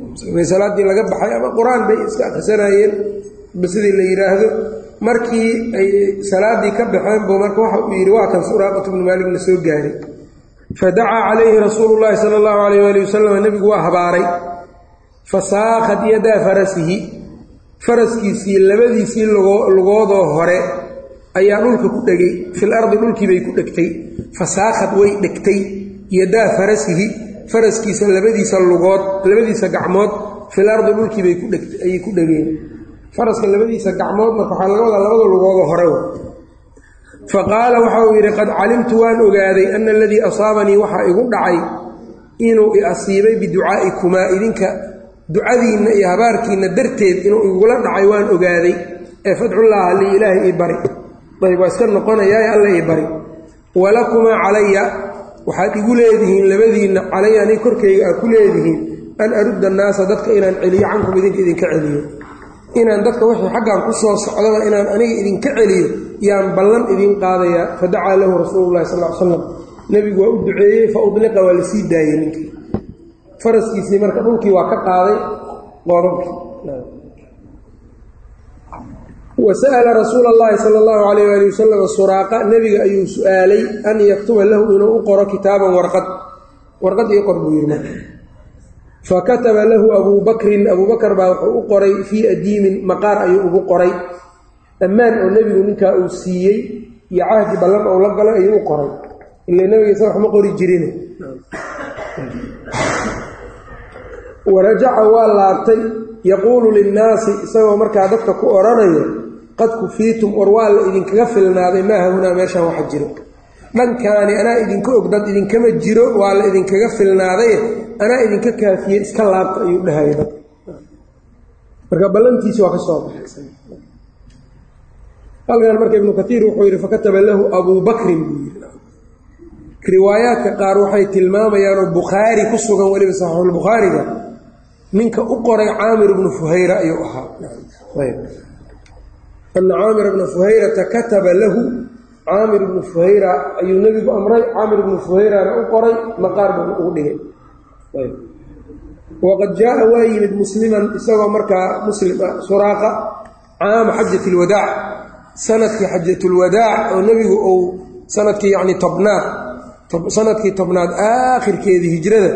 Salaaddii laga baxay ama qur'aan bay iska akhrisanayeen ba sidii la yidhaahdo markii ay salaaddii ka baxeen buu marka waxa uu yidhi waa kan suraaqatu bnu maalik na soo gaaray. Fadacaa calayhi rasuulu llaahi sala allahu alayh waali wasalam nebigu waa habaaray. Fasaakhat yadaa farasihi faraskiisii labadiisii lugoodoo hore ayaa dhulka ku dhegay fil ardi dhulkiibay ku dhegtay. Fasaakhad way dhegtay yadaa farasihi faraskiisa labadiisa lugood labadiisa gacmood fil ardi dhulkiibay ayay ku dhegeen faraska labadiisa gacmood marka waxaa laga wadaa labada lugoodoo hore wa. Fa qaala waxa uu yidhi qad calimtu waan ogaaday ana aladii asaabanii waxaa igu dhacay inuu i asiibay biducaa'ikumaa idinka ducadiinna iyo habaarkiinna darteed inuu igula dhacay waan ogaaday. Ee fadcullaaha lii ilaahay ii bari. Ayb waa iska noqonayaa alla ii bari. Walakumaa calaya waxaad igu leedihiin labadiinna calaya aniga korkayga aad ku leedihiin an arudda annaasa dadka inaan celiyo cankum idinka idinka celiyo inaan dadka wixii xaggan ku soo socdaba inaan aniga idinka celiyo yaan ballan idiin qaadayaa fadacaa lahu rasuululahi sal l slam nebigu waa u duceeyey fa udliqa waa la sii daayey ninkii. Faraskiisii marka dhulkii waa ka qaaday qoodabkii wa sa'ala rasuula allahi sala allahu calayh waali wasalam suraaqa. Nebiga ayuu su'aalay an yaktuba lahu inuu u qoro kitaaban warqad. Warqad ii qor buu yidhi. marka fa kataba lahu abuu bakrin abuu bakar baa wuxuu u qoray fii adiimin maqaar ayuu ugu qoray ammaan oo nebigu ninkaa uu siiyey iyo cahdi ballan ou la galay ayuu u qoray ila nebiga isa wax ma qori jirine warajaca waa laabtay yaquulu linnaasi isagoo markaa dadka ku odhanayo qad kufiitum war waa la idinkaga filnaaday maa hahunaa meeshaan waxa jiro dhankaani anaa idinka og dad idinkama jiro waa la idinkaga filnaadaye anaa idinka kaafiyey iska laabta ayuu dhahaya dad. Marka ballantiisi waa ka soo baxay halkan marka ibnu katiir wuxuu yidhi fakataba lahu abuu bakrin buu yidhi. Riwaayaadka qaar waxay tilmaamayaanoo bukhaari ku sugan weliba saxiixulbukhaariga ninka u qoray caamir ibnu fuhayra ayuu ahaa. Ana caamir ibna fuhayrata kataba lahu caamir ibnu fuhayra ayuu nebigu amray. Caamir ibnu fuhayrana u qoray. Maqaar buu ugu dhigay. Waqad jaaa waa yimid musliman isagoo markaa muslim ah suraaqa caama xajat lwadaac sannadkii xajatulwadaac oo nebigu uu sannadkii yacni tobnaad sannadkii tobnaad aakhirkeedii hijrada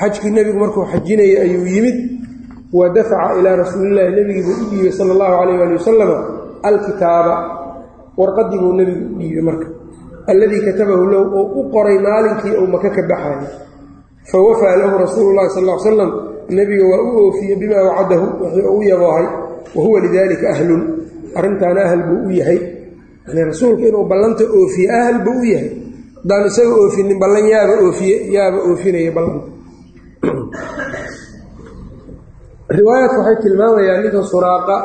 xajkii nebigu markuu xajinayay ayuu yimid. Wa dafaca ilaa rasuulillahi nebigii buu u dhiibay sala allahu calayh ali wasalama alkitaaba warqadii buu nebigu u dhiibay marka alladii katabahu lahu oo u qoray maalinkii uu maka ka baxayo fa wafaa lahu rasuulu llahi sal l salam nebiga waa u oofiyey bimaa wacadahu wixii uu yaboohay wa huwa lidaalika ahlun arrintaana ahal buu u yahay. Yani rasuulku inuu ballanta oofiye ahal buu u yahay. Haddaan isaga oofinin ballan yaaba oofiye yaaba oofinaya ballanta. <clears throat> Riwaayaadka waxay tilmaamayaan ninka suraaqa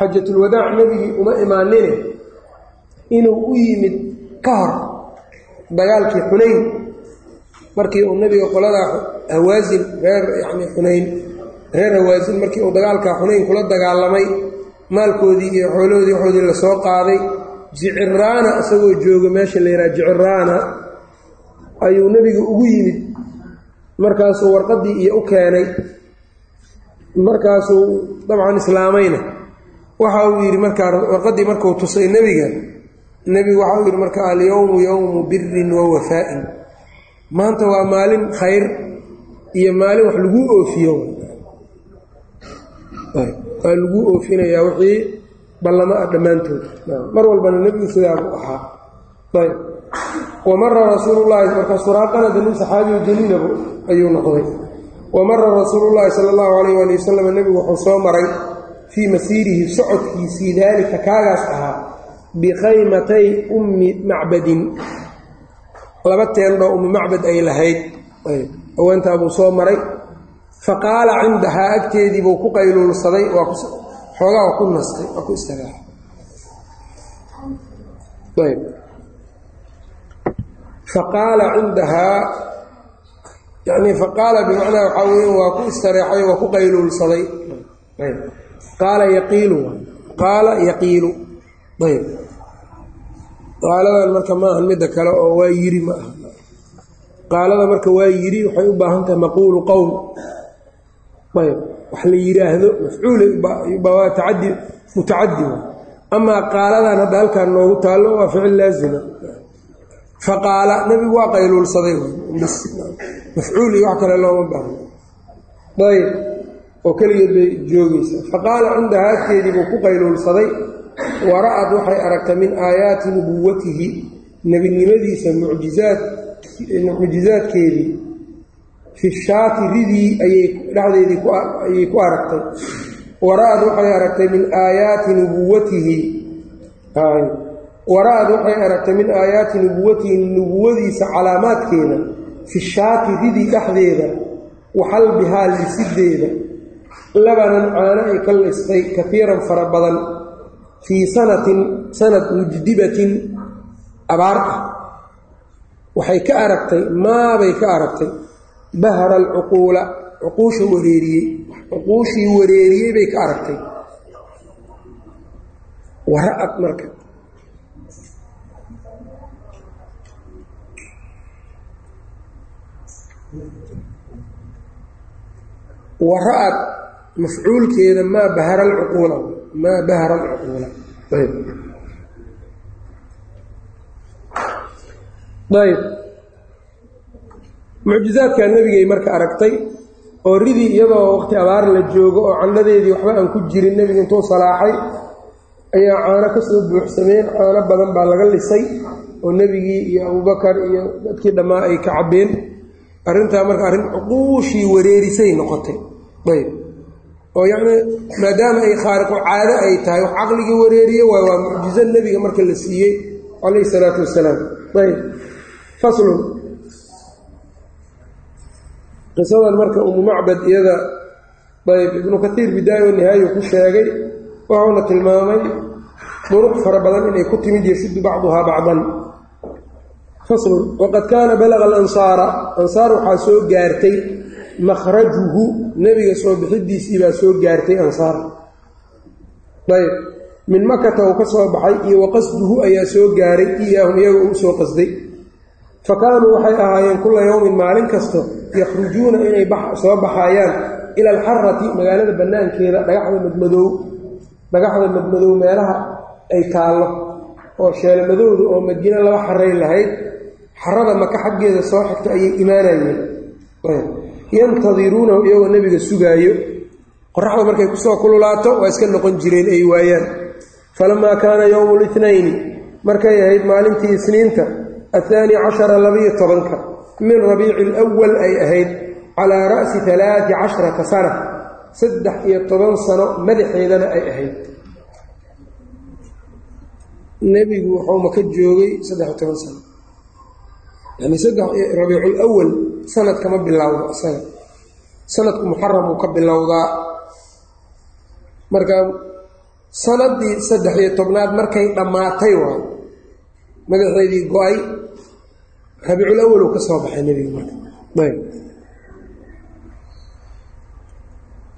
xajatulwadaac nebigii uma imaanine inuu u yimid ka hor dagaalkii xunayn. Markii uu nebiga qoladaa hawaasin reer yacni xunayn reer hawaasin markii uu dagaalkaa xunayn kula dagaalamay maalkoodii iyo xoolahoodii waxoodii la soo qaaday jiciraana isagoo jooga meesha la yidhaha jiciraana ayuu nebiga ugu yimid. Markaasuu warqaddii iyo u keenay. Markaasuu dabcan islaamayna waxa uu yidhi markaa warqaddii markuu tusay nebiga nebigu waxa uu yidhi marka alyowmu yowmu birin wa wafaa'in maanta waa maalin khayr iyo maalin wax laguu oofiyo. Waa laguu oofinayaa wixii ballamo ah dhammaantood. Mar walbana nebigu sidaabuu ahaa. Ayb. Wamara rasuulullahi marka suraaqana danin saxaabiyu jaliilabu ayuu noqday. Wamara rasuulullaahi sala allahu calayh waali wasalam nebigu wuxuu soo maray fii masiirihi socodkiisii daalika kaagaas ahaa bikhaymatay ummi macbadin. Laba teendhoo ummi macbad ay lahayd. Haweentaabuu soo maray. Fa qaala cindahaa agteedii buu ku qayluulsaday xoogaa waa ku nastay waa ku istagaaay faqaala cindahaa yani faqaala bimacnaa waxaa weya waa ku istareexay waa ku qayluulsaday qaala yaqiilu qaala yaqiilu ayb. Qaaladan marka maahan midda kale oo waa yiri ma aha qaalada marka waa yiri waxay u baahan tahay maquulu qowl ayb. Wax la yidhaahdo mafcuulwaa tacadi mutacadi amaa qaaladan hadda halkaan noogu taallo waa ficil laazima. Faqaala nebigu waa qayluulsaday. Mafcuul iyo wax kale looma baahno ayb oo keligeed bay joogaysaa faqaala cindaha agteedii buu ku qayluulsaday wara'ad waxay aragtay min aayaati nubuwatihi nebinimadiisa mucjizaad mucjizaadkeedii fi shaati ridii dhexdeedii ayay ku aragtay. Wara'ad waxay aragtay min aayaati nubuwatihi wara'ad waxay aragtay min aayaati nubuwatihi nubuwadiisa calaamaadkeeda fi shaati ridii dhexdeeda waxalbihaa lisideeda labanan caano ay ka listay kafiiran fara badan fii sanatin sanad mujdibatin abaar ah. Waxay ka aragtay maabay ka aragtay bahra alcuquula cuquusha wareeriyey cuquushii wareeriyey bay ka aragtay. Wara'ad marka wara'ad mafcuulkeeda maa bahara alcuquula maa bahara alcuquula ayb. Ayb. Mucjizaadkaa nebigay marka aragtay oo ridii iyadoo waqti abaar la joogo oo candhadeedii waxba aan ku jirin nebigu intuu salaaxay ayaa caano ka soo buuxsameen caano badan baa laga lisay oo nebigii iyo abubakar iyo dadkii dhammaa ay ka cabbeen. Arrintaa marka arrin cuquushii wareerisay noqotay oo yacni maadaama ay khaariqu caado ay tahay wax caqligii wareeriye waay waa mucjizo nebiga marka la siiyey calayhi isalaatu wassalaam. Ayb. Faslun. Qisadan marka umu macbad iyada ayb ibnu katiir bidaaya o nihaayu ku sheegay wuxuuna tilmaamay duruq fara badan inay ku timid yashudu bacduhaa bacdan. Faslun. Waqad kaana balaga alansaara ansaar waxaa soo gaartay makhrajuhu nebiga soo bixidiisii baa soo gaartay ansaar. Ayb. Min makata uu ka soo baxay iyo waqasduhu ayaa soo gaaray iyaahum iyaga uu soo qasday. Fa kaanuu waxay ahaayeen kulla yowmin maalin kasto yakhrujuuna inay soo baxayaan ila alxarati magaalada bannaankeeda dhagaxda madmadoow dhagaxda madmadow meelaha ay taallo oo sheelmadowda oo madiine laba xaray lahayd xarada maka xaggeeda soo xigta ayay imaanayeen yantadiruunahu iyagoo nebiga sugaayo. Qoraxda markay ku soo kululaato waa iska noqon jireen ay waayaan. Falamaa kaana yowmu litnayni markay ahayd maalintii isniinta athaani cashara labiyo tobanka min rabiici alwal ay ahayd calaa ra'si alaati casharata sana saddex iyo toban sano madaxeedana ay ahayd. Nebigu wuxuu maka joogay saddex iyo toban sano yani saddex rabiicul awal sanad kama bilowdo isaga sanadku muxaramuu ka bilowdaa. Marka sanadii saddex iyo tobnaad markay dhammaatay waay madaxeedii go'ay rabiicul awal uu ka soo baxay nebiga marka.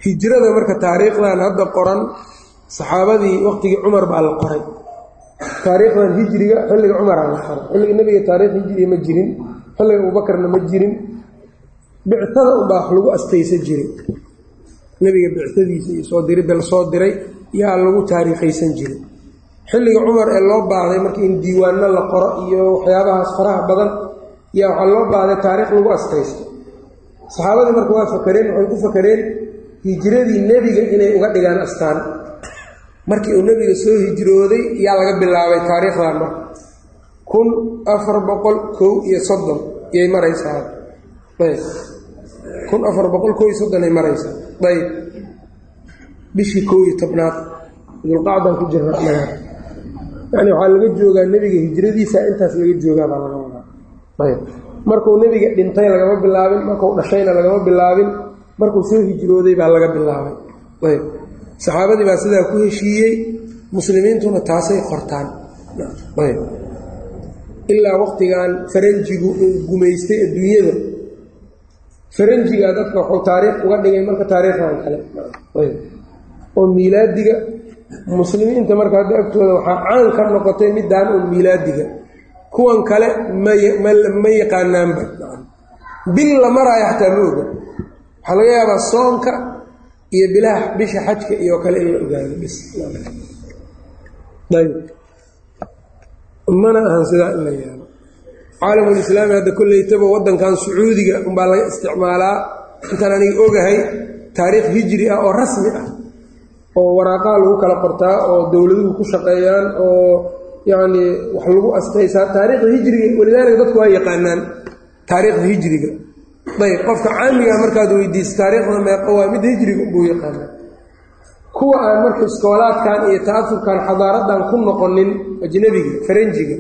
Hijrada marka taariikhdan hadda qoran saxaabadii waqtigii cumar baa la qoray taariikhdan hijriga xilliga cumaraa la qoray xilliga nebiga taarikh hijriga ma jirin. Xilliga abuubakarna ma jirin. Bictada unbaa wax lagu astaysa jiray nebiga bictadiisa iyo soo diridda la diray yaa lagu taariikhaysan jiray xilliga cumar ee loo baahday marka in diiwaano la qoro iyo waxyaabahaas faraha badan yaa waxaa loo baahday taariikh lagu astaysto saxaabadii marka waa fakareen waxay ku fakareen hijradii nebiga inay uga dhigaan astaan markii uu nebiga soo hijrooday yaa laga bilaabay taariikhdan marka. Kun afar boqol kow iyo soddon yay maraysaa. Ayb. Kun afar boqol kow iyo soddon ay maraysaa. Ayb. Bishii kow iyo tobnaad dulqacdan ku jirna naga yani waxaa laga joogaa nebiga hijradiisa intaas laga joogaa baa laga wadaa. Ayb. Markuu nebiga dhintay lagama bilaabin. Markuu dhashayna lagama bilaabin. Markuu soo hijrooday baa laga bilaabay. Ayb saxaabadii baa sidaa ku heshiiyey muslimiintuna taasay qortaan. Ilaa waqtigan faranjigu uu gumaystay adduunyada. Faranjigaa dadka waxuu taariikh uga dhigay marka taariikhdan kale. Oo miilaadiga muslimiinta marka hadda agtooda waxaa caan ka noqotay midaan un miilaadiga kuwan kale ma yaqaanaanba. Bil la maraayo xataa ma oga. Waxaa laga yaabaa soonka iyo bilaha bisha xajka iyo kale in la ogaado. Bis. Ayb mana ahan sidaa in la yaabo caalamulislaami hadda kollaytaba waddankan sacuudiga unbaa laga isticmaalaa. Intaan aniga ogahay taariikh hijri ah oo rasmi ah oo waraaqaha lagu kala qortaa oo dowladuhu ku shaqeeyaan oo yacnii wax lagu astaysaa taariikhda hijriga walidaalika dadku waa yaqaanaan taariikhda hijriga ayb qofka caamiga markaad weydiisa taariikhda meeqo waa mid hijriga buu yaqaanaa. Kuwa aan marka iskoolaadkan iyo ta'asurkan xadaaradan ku noqonin ajnabiga faranjiga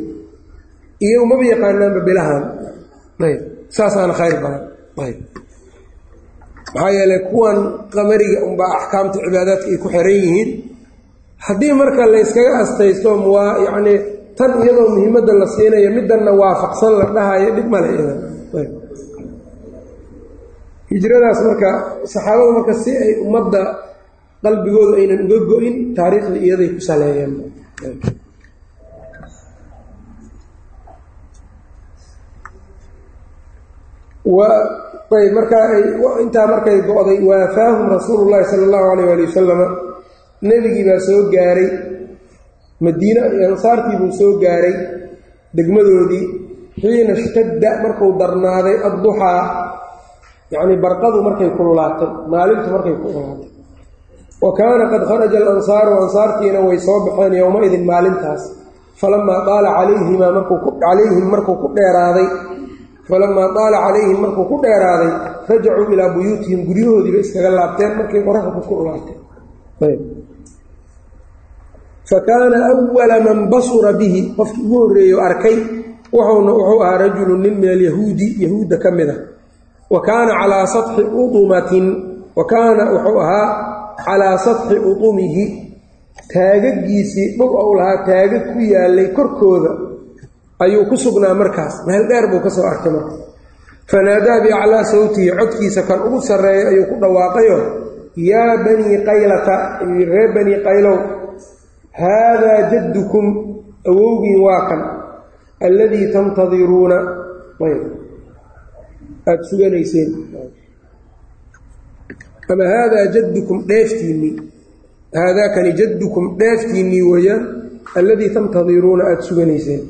iyo umaba yaqaanaanba bilahan ayb saasaana khayr badan. Ayb maxaa yeeley kuwan qamariga unbaa axkaamta cibaadaadka ay ku xiran yihiin haddii marka la yskaga astaysto waa yacnii tan iyadoo muhiimadda la siinayo middanna waafaqsan la dhahayo dhib male idan hijradaas marka saxaabada marka si ay ummadda qalbigooda aynan uga go-in taariikhda iyaday ku saleeyeen ayb markaa markay go-day waafaahum rasuulu llaahi sala allahu alayh ali wasalama nebigii baa soo gaaray madiina ansaartii buu soo gaaray degmadoodii xiina ishtadda markuu darnaaday adduxaa yacnii barqadu markay kululaatay maalintu markay kululaatay wa kaana qad kharaja alansaaru ansaartiina way soo baxeen yowma-idin maalintaas. Falamaa daala calayhimaa markuucalayhim markuu ku dheeraaday falamaa daala calayhim markuu ku dheeraaday rajacuu ilaa buyuutihim guryahoodiiba iskaga laabteen markay qoraxda ku kululaatay fa kaana awala man basura bihi qofkii ugu horreeyo arkay wuxuuna wuxuu ahaa rajulu nin min alyahuudi yahuudda ka mid a wa kaana calaa satxi udumatin wa kaana wuxuu ahaa calaa satxi udumihi taagagiisii dhul ou lahaa taagag ku yaalay korkooda ayuu ku sugnaa markaas. Meel dheer buu ka soo arkay marka. Fanaadaa biaclaa sawtihi codkiisa kan ugu sarreeya ayuu ku dhawaaqayo yaa banii qaylata reer banii qaylow haadaa jaddukum awowgiin waa kan alladii tantadiruuna aada suganayseen. Ama haadaa jaddukum dheeftiinnii haadaakani jaddukum dheeftiinnii weeyaan alladii tantadiruuna aada suganayseen.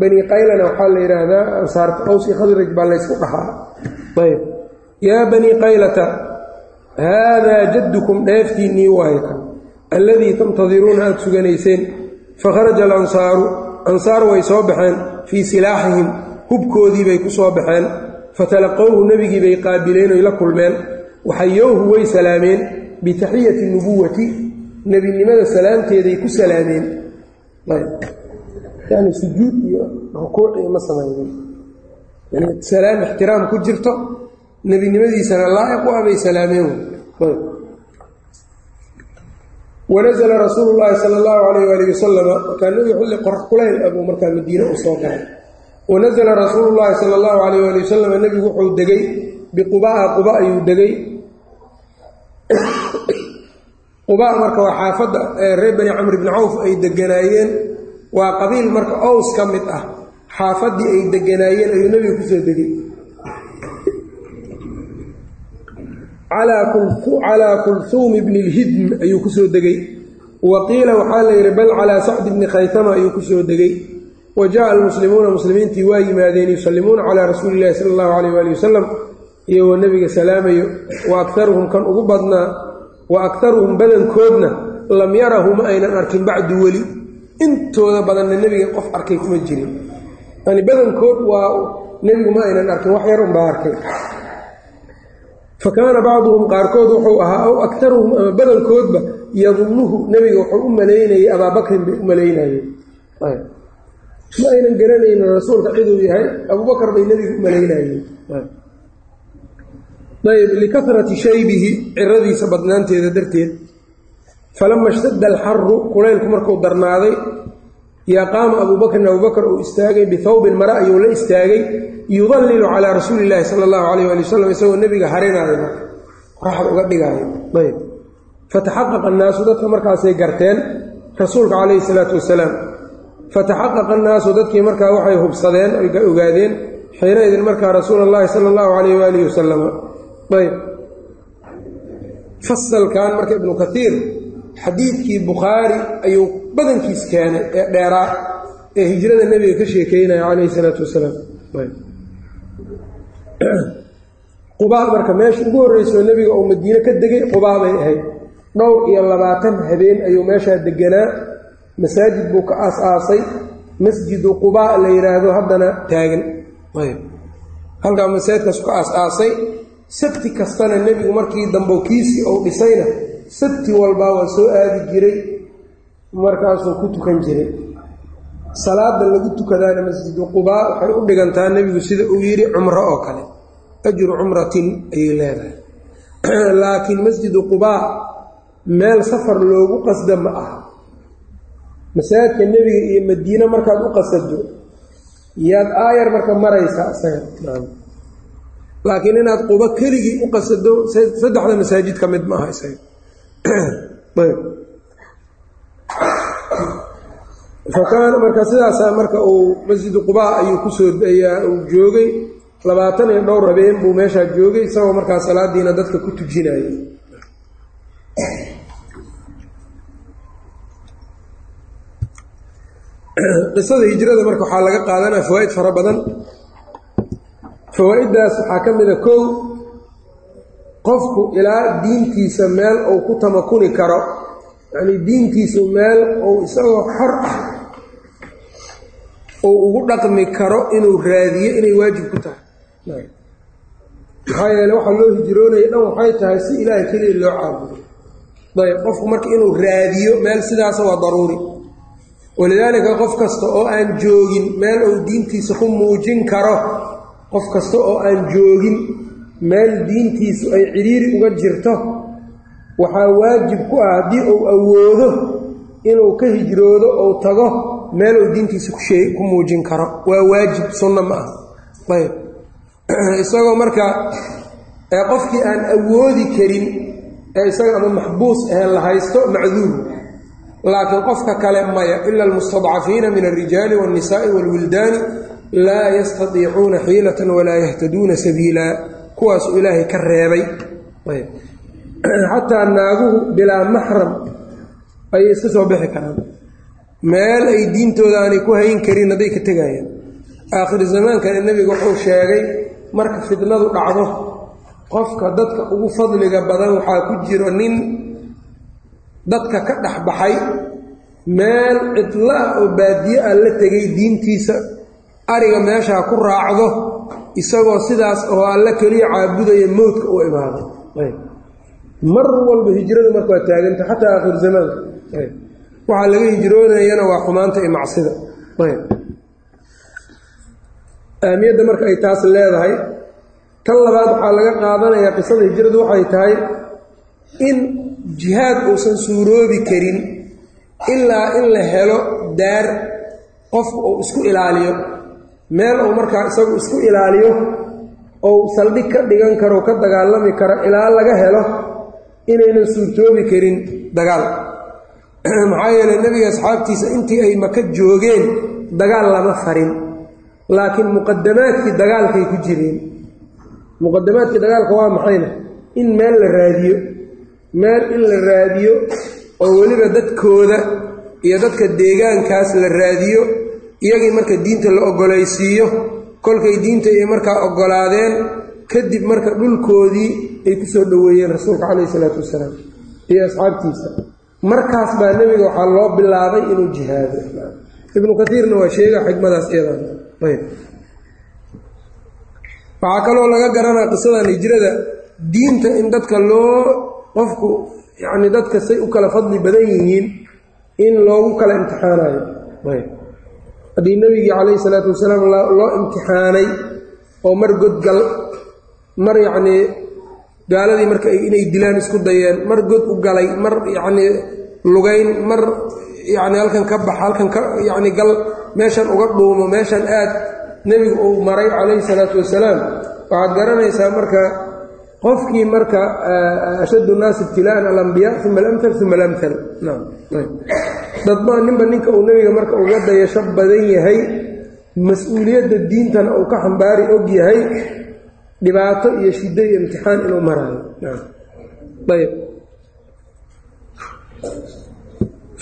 Bani qaylana waxaa la yidhaahdaa ansaarta awsi khadraj baa laysku dhahaa. Ayb. Yaa banii qaylata haadaa jaddukum dheeftiinnii waayo kan alladii tantadiruuna aada suganayseen. Fakharaja alansaaru ansaar way soo baxeen fii silaaxihim hubkoodii bay ku soo baxeen fatalaqowhu nebigii bay qaabileen oy la kulmeen. Waxayowhu way salaameen. Bitaxiyati nubuwati nebinimada salaamteeday ku salaameen. Yani sujuud iyo rukuuc iyo ma samaynin yani salaam ixtiraam ku jirto nebinimadiisana laa'iq u abay salaameen. Wanazla rasuulu llaahi sala allahu alayh waalih wasalama markaa nebiga xilli qorax kulayl abuu markaa madiine u soo galay wanazla rasuulu llaahi sala allahu alayh waali wasalam nebigu wuxuu degay biqubaa quba ayuu degay quba marka waa xaafadda reer bani camr bni cawf ay deganaayeen waa qabiil marka ows ka mid ah xaafaddii ay deganaayeen ayuu nebiga ku soo degay calaa kulhuumi bni lhidm ayuu ku soo degay wa qiila waxaa la yidhi bal calaa sacdi bni khaytama ayuu ku soo degay wa jaءa almuslimuuna muslimiintii waa yimaadeen yusallimuuna calaa rasuuli illahi sala allahu alayh waali wasalam iyagoo nebiga salaamayo wa aktaruhum kan ugu badnaa wa aktaruhum badankoodna lam yarahu ma aynan arkin bacdu weli intooda badanna nebiga qof arkay kuma jirin yani badankood waa nebigu ma aynan arkin wax yar unbaa arkay fa kaana bacduhum qaarkood wuxuu ahaa aw aktaruhum ama badankoodba yadunnuhu nebiga wuxuu u malaynayay abaabakrin bay u malaynayeen ma aynan garanaynin rasuulka ciduu yahay abubakar bay nebiga u malaynayeen. Ayb likarati shaybihi ciradiisa badnaanteeda darteed. Falama ishtadda alxaru kulaylku markuu darnaaday yaa qaama abuubakrin abubakar uu istaagay bihawbin mare ayuu la istaagay yudallilu calaa rasuuli illaahi sala allahu alayh ali wasalam isagoo nebiga harinaayo qoraxda uga dhigaayo ayb fataxaqaqa annaasu dadka markaasay garteen rasuulka calayhi salaatu wasalaam fataxaqaqa annaasu dadkii markaa waxay hubsadeen oy ogaadeen xiina idin markaa rasuula allahi sala allahu calayh waalihi wasalama ayb. Fasalkan marka ibnu kaiir xadiidkii bukhaari ayuu badankiis keenay ee dheeraa ee hijrada nebiga ka sheekeynaya calayhi salaatu wasalaam. <clears throat> Qubaa marka meesha ugu horreysoo nebiga uu madiine ka degay qubaa bay ahayd. Dhowr iyo labaatan habeen ayuu meeshaa deganaa masaajid buu ka aas-aasay masjidu qubaa la yidhaahdo haddana taagan. Ayb halkaa masaajidkaas ka aas-aasay sabti kastana nebigu markii dambo kiisii uu dhisayna sabti walbaa waa soo aadi jiray markaasuu ku tukan jiray. Salaada lagu tukadaana masjidu qubaa waxay u dhigantaa nebigu sida uu yidhi cumro oo kale ajru cumratin ayay leedahay. <clears throat> Laakiin masjidu qubaa meel safar loogu qasda ma aha masaajidka nebiga iyo madiine markaad u qasado yaad aayar marka maraysaa isaga. Laakiin inaad qubo keligii u qasado saddexda masaajid ka mid ma aha isaga <clears throat> fakaana marka sidaasaa marka uu masjidu qubaa ayuu ku soo ayaa uu joogay. Labaatan iyo dhowr habeen buu meeshaa joogay isagoo markaa salaadiina dadka ku tujinayay qisada hijrada marka waxaa laga qaadanaya fawaaid fara badan. Fawaa-iddaas waxaa ka mid a kow qofku ilaa diintiisa meel uu ku tamakuni karo yacnii diintiisu meel uu isagoo xor ah uu ugu dhaqmi karo inuu raadiyo inay waajib ku tahay. Maxaa yeele waxaa loo hijroonaya dhan waxay tahay si ilaahay keliya loo caabudo. Ayb qofku marka inuu raadiyo meel sidaasa waa daruuri walidaalika qof kasta oo aan joogin meel uu diintiisa ku muujin karo qof kasta oo aan joogin meel diintiisu ay cidhiiri uga jirto waxaa waajib ku ah haddii uu awoodo inuu ka hijroodo ou tago meel uu diintiisa ku muujin karo. Waa waajib sunno ma ah ayb. <clears throat> Isagoo marka qofkii aan awoodi karin ee isaga ama maxbuus ahee la haysto macduur laakiin qofka kale maya ila almustadcafiina min alrijaali waاnnisaai wاlwildaani laa yastadiicuuna xiilatan walaa yahtaduuna sabiila. Kuwaasuu ilaahay ka reebay. Xataa naaguhu bilaa maxram ayay iska soo bixi karaan. Meel ay diintooda aanay ku hayn karin hadday ka tegayaan. Aakhir zamaankana nebiga wuxuu sheegay marka fitnadu dhacdo qofka dadka ugu fadliga badan waxaa ku jiro nin dadka ka dhex baxay meel cidlo ah oo baadiye ah la tegay diintiisa. Ariga meeshaa ku raacdo isagoo sidaas oo alla keliya caabudaya mowdka u imaaday mar walba hijradu marka waa taaganta xataa aakhir zamaanka waxaa laga hijroonayana waa xumaanta iyo macsida. Ahamiyadda marka ay taas leedahay tan labaad waxaa laga qaadanayaa qisada hijradu waxay tahay in jihaad uusan suuroobi karin ilaa in la helo daar qofku uu isku ilaaliyo. Meel uu markaa isagu isku ilaaliyo ou saldhig ka dhigan karo ka dagaalami karo ilaa laga helo inaynan suurtoobi karin dagaal. <clears throat> Maxaa yeeley nebiga asxaabtiisa intii ay maka joogeen dagaal lama farin. Laakiin muqadamaadkii dagaalkay ku jireen. Muqadamaadkii dagaalka waa maxayna? In meel la raadiyo meel in la raadiyo oo weliba dadkooda iyo dadka deegaankaas la raadiyo iyagii marka diinta la ogolaysiiyo kolkay diinta ay markaa oggolaadeen kadib marka dhulkoodii ay ku soo dhoweeyeen rasuulka calayhi isalaatu wasalaam iyo asxaabtiisa. Markaas baa nebiga waxaa loo bilaabay inuu jihaado. Ibnu kaiirna waa sheega xikmadaas iyadayb waxaa kaloo laga garanaa qisadan hijrada. Diinta in dadka loo qofku yacni dadka say u kala fadli badan yihiin in loogu kala imtixaanayo. Haddii nebigii calayhi salaatu wasalaam loo imtixaanay oo mar godgal mar yacnii gaaladii marka inay dilaan isku dayeen mar god u galay mar yacnii lugayn mar yacni halkan ka bax halkan ka yacni gal meeshan uga dhuumo meeshan aad nebigu uu maray calayhi salaatu wasalaam waxaad garanaysaa marka qofkii marka ashaddu nnaasi ibtilaa'an alambiyaa uma alamhal uma alamhal dadba ninba ninka uu nebiga marka uga dayasho badan yahay mas'uuliyadda diintana uu ka xambaari og yahay dhibaato iyo shiddo iyo imtixaan inuu maraayo ayb.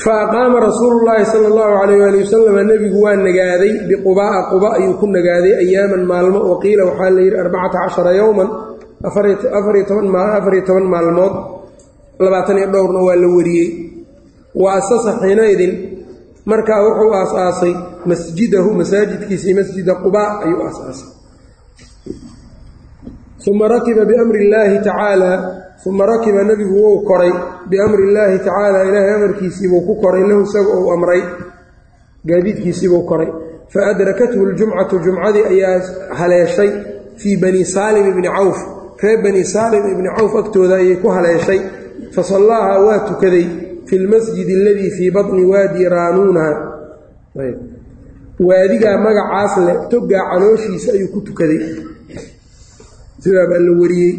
Fa aqaama rasuulu llaahi sala allahu calayh waali wasalama nebigu waa nagaaday biqubaa'a quba ayuu ku nagaaday ayaaman maalmo wa qiila waxaa la yidhi arbacata cashara yowman afariyo toban maalmood. Labaatan iyo dhowrna waa la wariyey. Wa asasa xiinaydin markaa wuxuu aas-aasay masjidahu masaajidkiisii masjida qubaa ayuu aas-aasay. Uma rakiba biamri illaahi tacaala uma rakiba nebigu wuu koray. Biamri illaahi tacaala ilaahay amarkiisiibuu ku koray. Lahu isaga uu amray. Gaadiidkiisiibuu koray. Fa adrakathu ljumcatu jumcadii ayaa haleeshay fii bani saalim ibni cawf reer bani saalim ibni cawf agtooda ayay ku haleeshay fa sallaahaa waa tukaday fi lmasjidi aladii fii batni waadi raanuuna. Waadigaa magacaas leh toggaa calooshiisa ayuu ku tukaday. Sidaa baa la wariyey.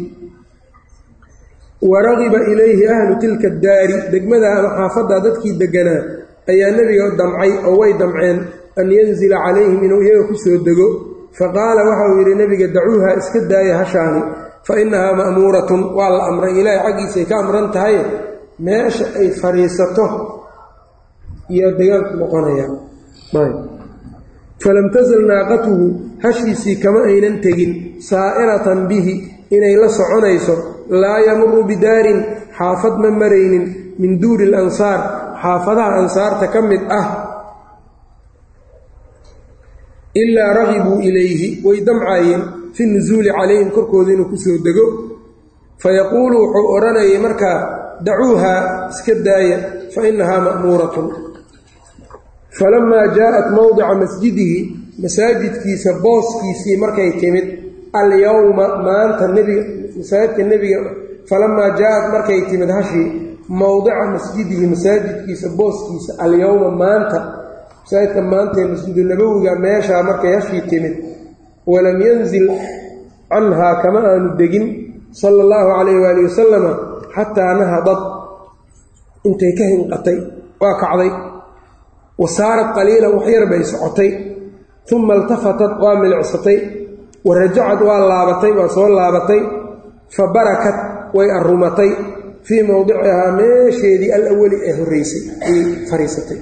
Wa ragiba ilayhi ahlu tilka daari degmada ama dadkii deganaa ayaa nebiga damcay oo way damceen an yanzila calayhim inuu iyaga ku soo dego faqaala waxa uu yidhi nebiga dacuuha iska daaya hashaani fa innahaa ma'muuratun waa la amray ilaahay xaggiisay ka amran tahay meesha ay fadhiisato iyo degaanku noqonaya falam tasal naaqatuhu hashiisii kama aynan tegin saa'iratan bihi inay la soconayso laa yamuru bidaarin xaafad ma maraynin min duuri alansaar xaafadaha ansaarta ka mid ah ilaa ragibuu ilayhi way damcaayeen fi nusuuli calayhim korkooda inuu ku soo dego. Fayaquulu wuxuu odhanayay markaa dacuuhaa iska daaya fa innahaa ma'muuratun. Falamaa jaa'at mowdica masjidihi masaajidkiisa booskiisii markay timid alyowma maanta nebiga masaajidka nebiga falamaa jaa-at markay timid hashii mowdica masjidihi masaajidkiisa booskiisa alyowma maanta masaajidka maanta ee masjidu meeshaa markay hashii timid walam yanzil canhaa kama aanu degin sala allahu calayh waali wasalama xataa nahadad intay ka hinqatay waa kacday. Wa saarat qaliilan waxyar bay socotay. Uma iltafatad waa milicsatay wa rajacad waa laabatay waa soo laabatay. Fa barakat way arrumatay. Fii mowdicihaa meesheedii alawali ee horreysay ayay fariisatay.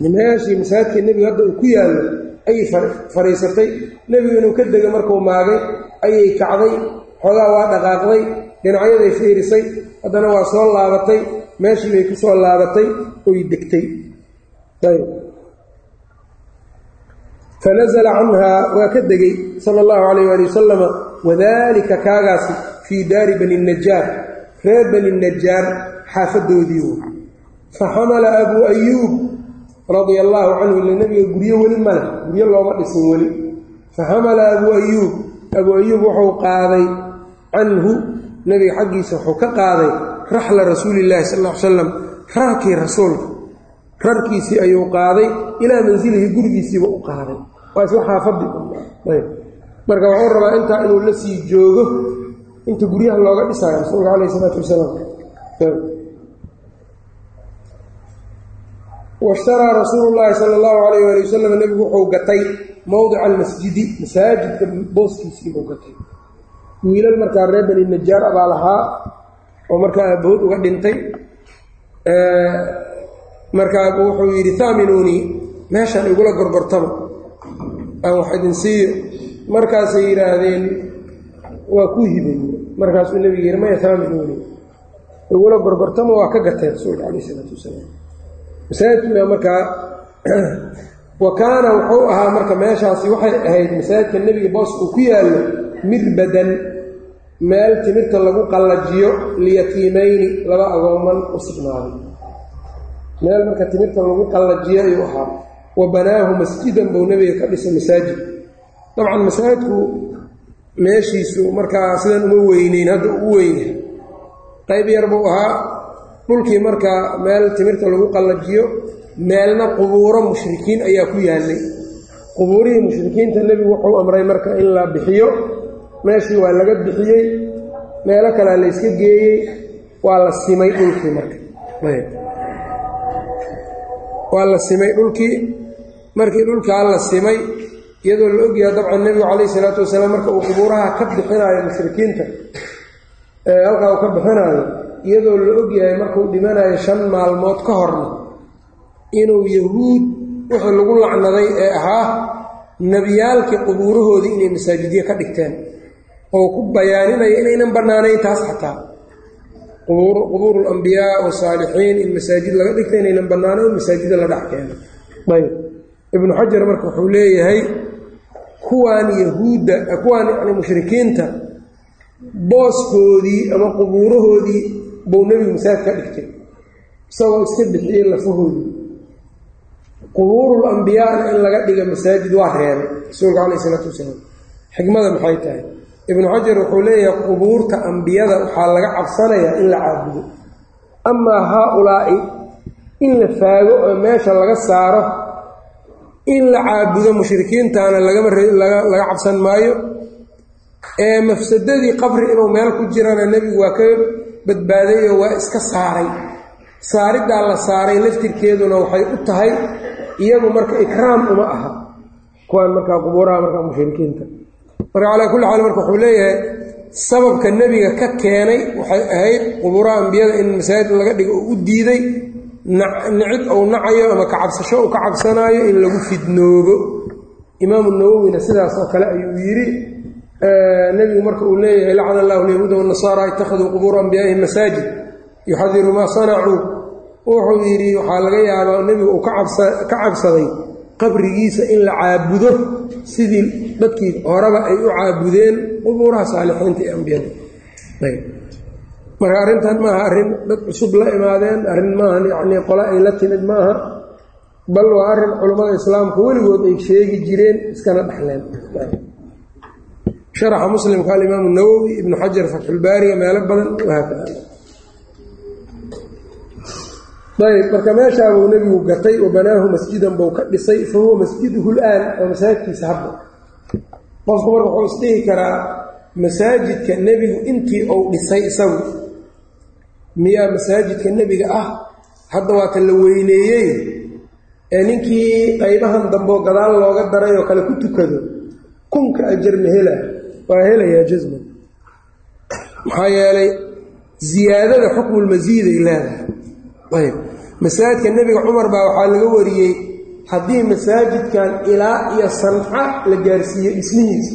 Meeshii masaajidkii nebigu hadda uu ku yaallo ayay fariisatay. Nebigu inuu ka dego markuu maagay ayay kacday xoogaa waa dhaqaaqday dhinacyaday fiirisay haddana waa soo laabatay meeshii bay ku soo laabatay oy degtay. Fanasala canhaa waa ka degay sala allahu calayh waali wasalama wadaalika kaagaasi fii daari bani najaar reer bani najaar xaafadoodii. Fa xamala abuu ayuub radia allaahu canhu ila nebiga guryo weli maleh guryo looma dhisin weli. Faxamala abuu ayuub abuu ayuub wuxuu qaaday canhu nebiga xaggiisa wuxuu ka qaaday raxla rasuulillahi sal ll ly slam rarkii rasuulka. Rarkiisii ayuu qaaday ilaa mansilihi gurigiisiiba u qaaday. Waa isla xaafadi marka wuxuu rabaa intaa inuu la sii joogo inta guryaha looga dhisayo rasuulka calayh isalaatu wasalaam washtaraa rasuulu llaahi sala allahu calayh waali wasalam nebigu wuxuu gatay mowdica almasjidi masaajidka booskiisiibuu gatay. Wiilal markaa reer bani najaar abaa lahaa oo markaa aabahood uga dhintay. Markaa wuxuu yidhi haaminuunii meeshaan igula gorgortama aan wax idin siiyo markaasay yidhaahdeen waa ku hibay. Markaasuu nebigu yidhi maya haaminuunii igula gorgortama waa ka gatay rasuulka calayh isalaatu wasalaam masaajidkuna markaa <clears throat> wa kaana wuxuu ahaa marka meeshaasi waxay ahayd masaajidka nebiga boos uu ku yaallo mirbadan meel timirta lagu qallajiyo liyatiimayni laba agooman u sugnaaday. Meel marka timirta lagu qallajiyo ayuu ahaa. Wa banaahu masjidan buu nebiga ka dhisay masaajid. Dabcan masaajidku meeshiisu markaa sidan uma weyneyn hadda u weynyahay qayb yar buu ahaa dhulkii markaa meel timirta lagu qallajiyo meelna qubuuro mushrikiin ayaa ku yaallay. Qubuurihii mushrikiinta nebigu wuxuu amray marka in la bixiyo. Meeshii waa laga bixiyey. Meelo kalea la yska geeyey. Waa la simay dhulkii marka. Waa la simay dhulkii. Markii dhulkaa la simay iyadoo la ogyahay dabcan nebigu calayhi salaatu wasalaam marka uu qubuuraha ka bixinaayo mushrikiinta halkaa uu ka bixinaayo iyadoo la ogyahay markuu dhimanayo shan maalmood ka horna inuu yahuud wixii lagu lacnaday ee ahaa nebiyaalkii qubuurahoodii inay masaajidyo ka dhigteen oo ku bayaaninaya inaynan bannaanayn taas xataa. Qubuuru alambiyaa wasaalixiin in masaajid laga dhigta inaynan bannaanayn masaajida la dhex keeno. Ayb ibnu xajar marka wuxuu leeyahay kuwaan yahuudda kuwaan yani mushrikiinta booskoodii ama qubuurahoodii buu nebigu masaajid ka dhigtay. Isagoo iska bixiyey lafahoodii qubuurul ambiyaana in laga dhiga masaajid waa reebay rasuulka calayh isalaatu wasalaam. Xikmada maxay tahay? Ibnu xajar wuxuu leeyahay qubuurta ambiyada waxaa laga cabsanayaa in la caabudo. Amaa haa-ulaa'i in la faago oo meesha laga saaro in la caabudo mushrikiintaana lagalaga cabsan maayo. Ee mafsadadii qabri inuu meel ku jirana nebigu waa ka badbaaday oo waa iska saaray. Saariddaa la saaray laftirkeeduna waxay u tahay iyagu marka ikraam uma aha. Kuwaan markaa qubuuraha markaa mushrikiinta. Marka calaa kulli xaal marka wuxuu leeyahay sababka nebiga ka keenay waxay ahayd qubuuraha ambiyada in masaajid laga dhigo oo u diiday nicid uu nacayo ama kacabsasho uu ka cabsanaayo in lagu fidnoobo. Imaamu nawowina sidaas oo kale ayuu yidhi nebigu marka uu leeyahay lacana allahu alyahuuda wanasaara ittakhaduu qubuura anbiyaa'ihim masaajid yuxadiru maa sanacuu. Wuxuu yidhi waxaa laga yaabaa nebigu uu ka cabsaday qabrigiisa in la caabudo sidii dadkii horeba ay u caabudeen qubuuraha saalixiinta iyo ambiyada marka arrintan maaha arrin dad cusub la imaadeen arrin maaha yacnii qole ay la timid maaha bal waa arrin culummada islaamka weligood ay sheegi jireen iskana dhexleen sharaxa muslimka alimaamu nawowi ibnu xajar fatxulbaariga meelo badan wahaakada ayb marka meeshaabuu nebigu gatay wa banaahu masjidan buu ka dhisay fa huwa masjiduhu laan waa masaajidkiisa hadda qofku marka wuxuu isdhihi karaa masaajidka nebigu intii uu dhisay isagu miyaa masaajidka nebiga ah hadda waata la weyneeyey ee ninkii qaybahan dambeo gadaal looga daray oo kale ku tukado kunka ajarna hela waa helayaa jasman maxaa yeelay ziyaadada xukmulmasiiday leedahay. Ayb masaajidka nebiga cumar baa waxaa laga wariyey haddii masaajidkan ilaa iyo sanca la gaarsiiyo dhismihiisa.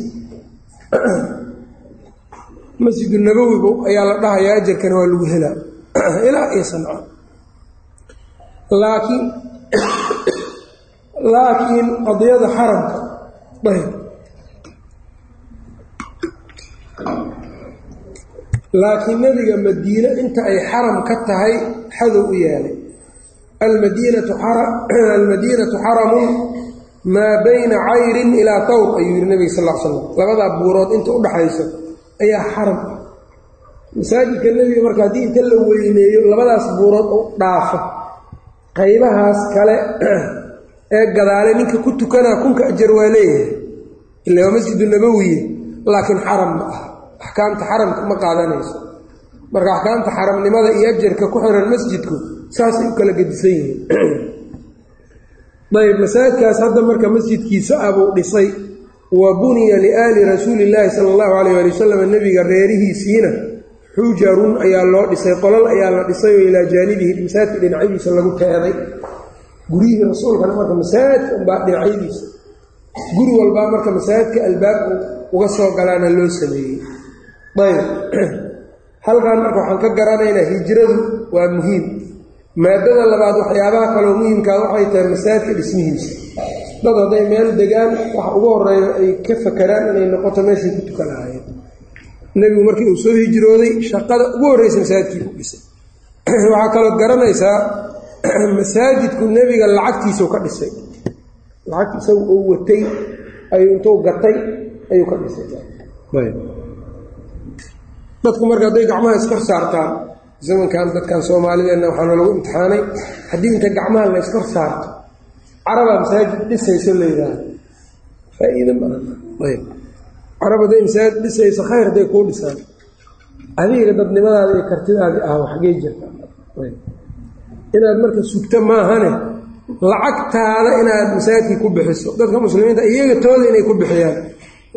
<clears throat> Masjidu nabowiba ayaa la dhahayaa ajarkana waa lagu helaa. <clears throat> Ilaa iyo sanca laakiin <clears throat> laakiin qadiyada xaramka ayb laakiin nebiga madiine inta ay xaram ka tahay xadow u yeelay almadiinatu xaramun <clears throat> maa bayna cayrin ilaa tawr ayuu yihi nabiga sal slam labadaa buurood inta udhaxayso ayaa xaram ah. Masaajidka nebiga marka haddii inta la weyneeyo labadaas buurood u dhaafo qaybahaas kale <clears throat> ee gadaale ninka ku tukanaa kunka ajar waa leeyahay. Ila waa masjidu nabowiye laakiin xaram ma ah axkaamta xaramka ma qaadanayso. Marka axkaamta xaramnimada iyo ajarka ku xiran masjidku saasay u kala gedisan yihiin. Ayb masaajidkaas hadda marka masjidkiisa abuu dhisay wa buniya liaali rasuuli illaahi sala allahu alayh ali wasalam nebiga reerihiisiina xujarun ayaa loo dhisay qolal ayaa la dhisay oo ilaa jaanibihi masaajidka dhinacyadiisa lagu teeday guryihii rasuulkana marka masaajidka unbaa dhinacyadiisa guri walbaa marka masaajidka albaabku uga soo galaana loo sameeyey. Ayb. Halkan marka waxaan ka garanaynaa hijradu waa muhiim. Maadada labaad waxyaabaha kaloo muhiimkaa waxay tahay masaajidka dhismihiisa. Dad hadday meel degaan waxa ugu horreeya ay ka fakeraan inay noqoto meeshay ku tukan lahaayeen nebigu markii uu soo hijrooday shaqada ugu horreysa masaajidkii ku dhisay. Waxaa kaloo garanaysaa masaajidku nebiga lacagtiisau ka dhisay. Lacagti isagu uu watay ayuu intuu gatay ayuu ka dhisay dadku marka hadday gacmaha iskor saartaan zamankan dadkan soomaalideenna waxaana lagu imtixaanay haddii inta gacmaha la yskor saarto carabaa masaajid dhisayso la yidhaahdo faa-iida maayb carab hadday masaajid dhisayso khayr hadday kuu dhisaan. Adiga dadnimadaada iyo kartidaadii ah waxgey jirta. Inaad marka sugto maahane lacagtaada inaad masaajidkii ku bixiso. Dadka muslimiinta iyaga tooda inay ku bixiyaan